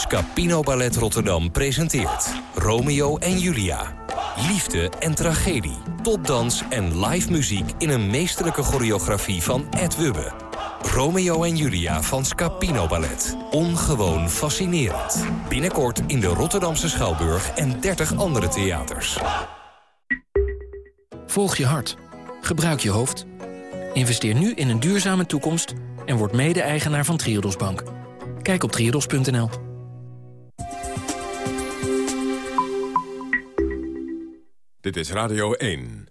Scapino Ballet Rotterdam presenteert Romeo en Julia. Liefde en tragedie, topdans en live muziek in een meesterlijke choreografie van Ed Wubbe. Romeo en Julia van Scapino Ballet. Ongewoon fascinerend. Binnenkort in de Rotterdamse Schouwburg en 30 andere theaters. Volg je hart. Gebruik je hoofd. Investeer nu in een duurzame toekomst en word mede-eigenaar van Triodos Bank. Kijk op triodos.nl. Dit is Radio 1.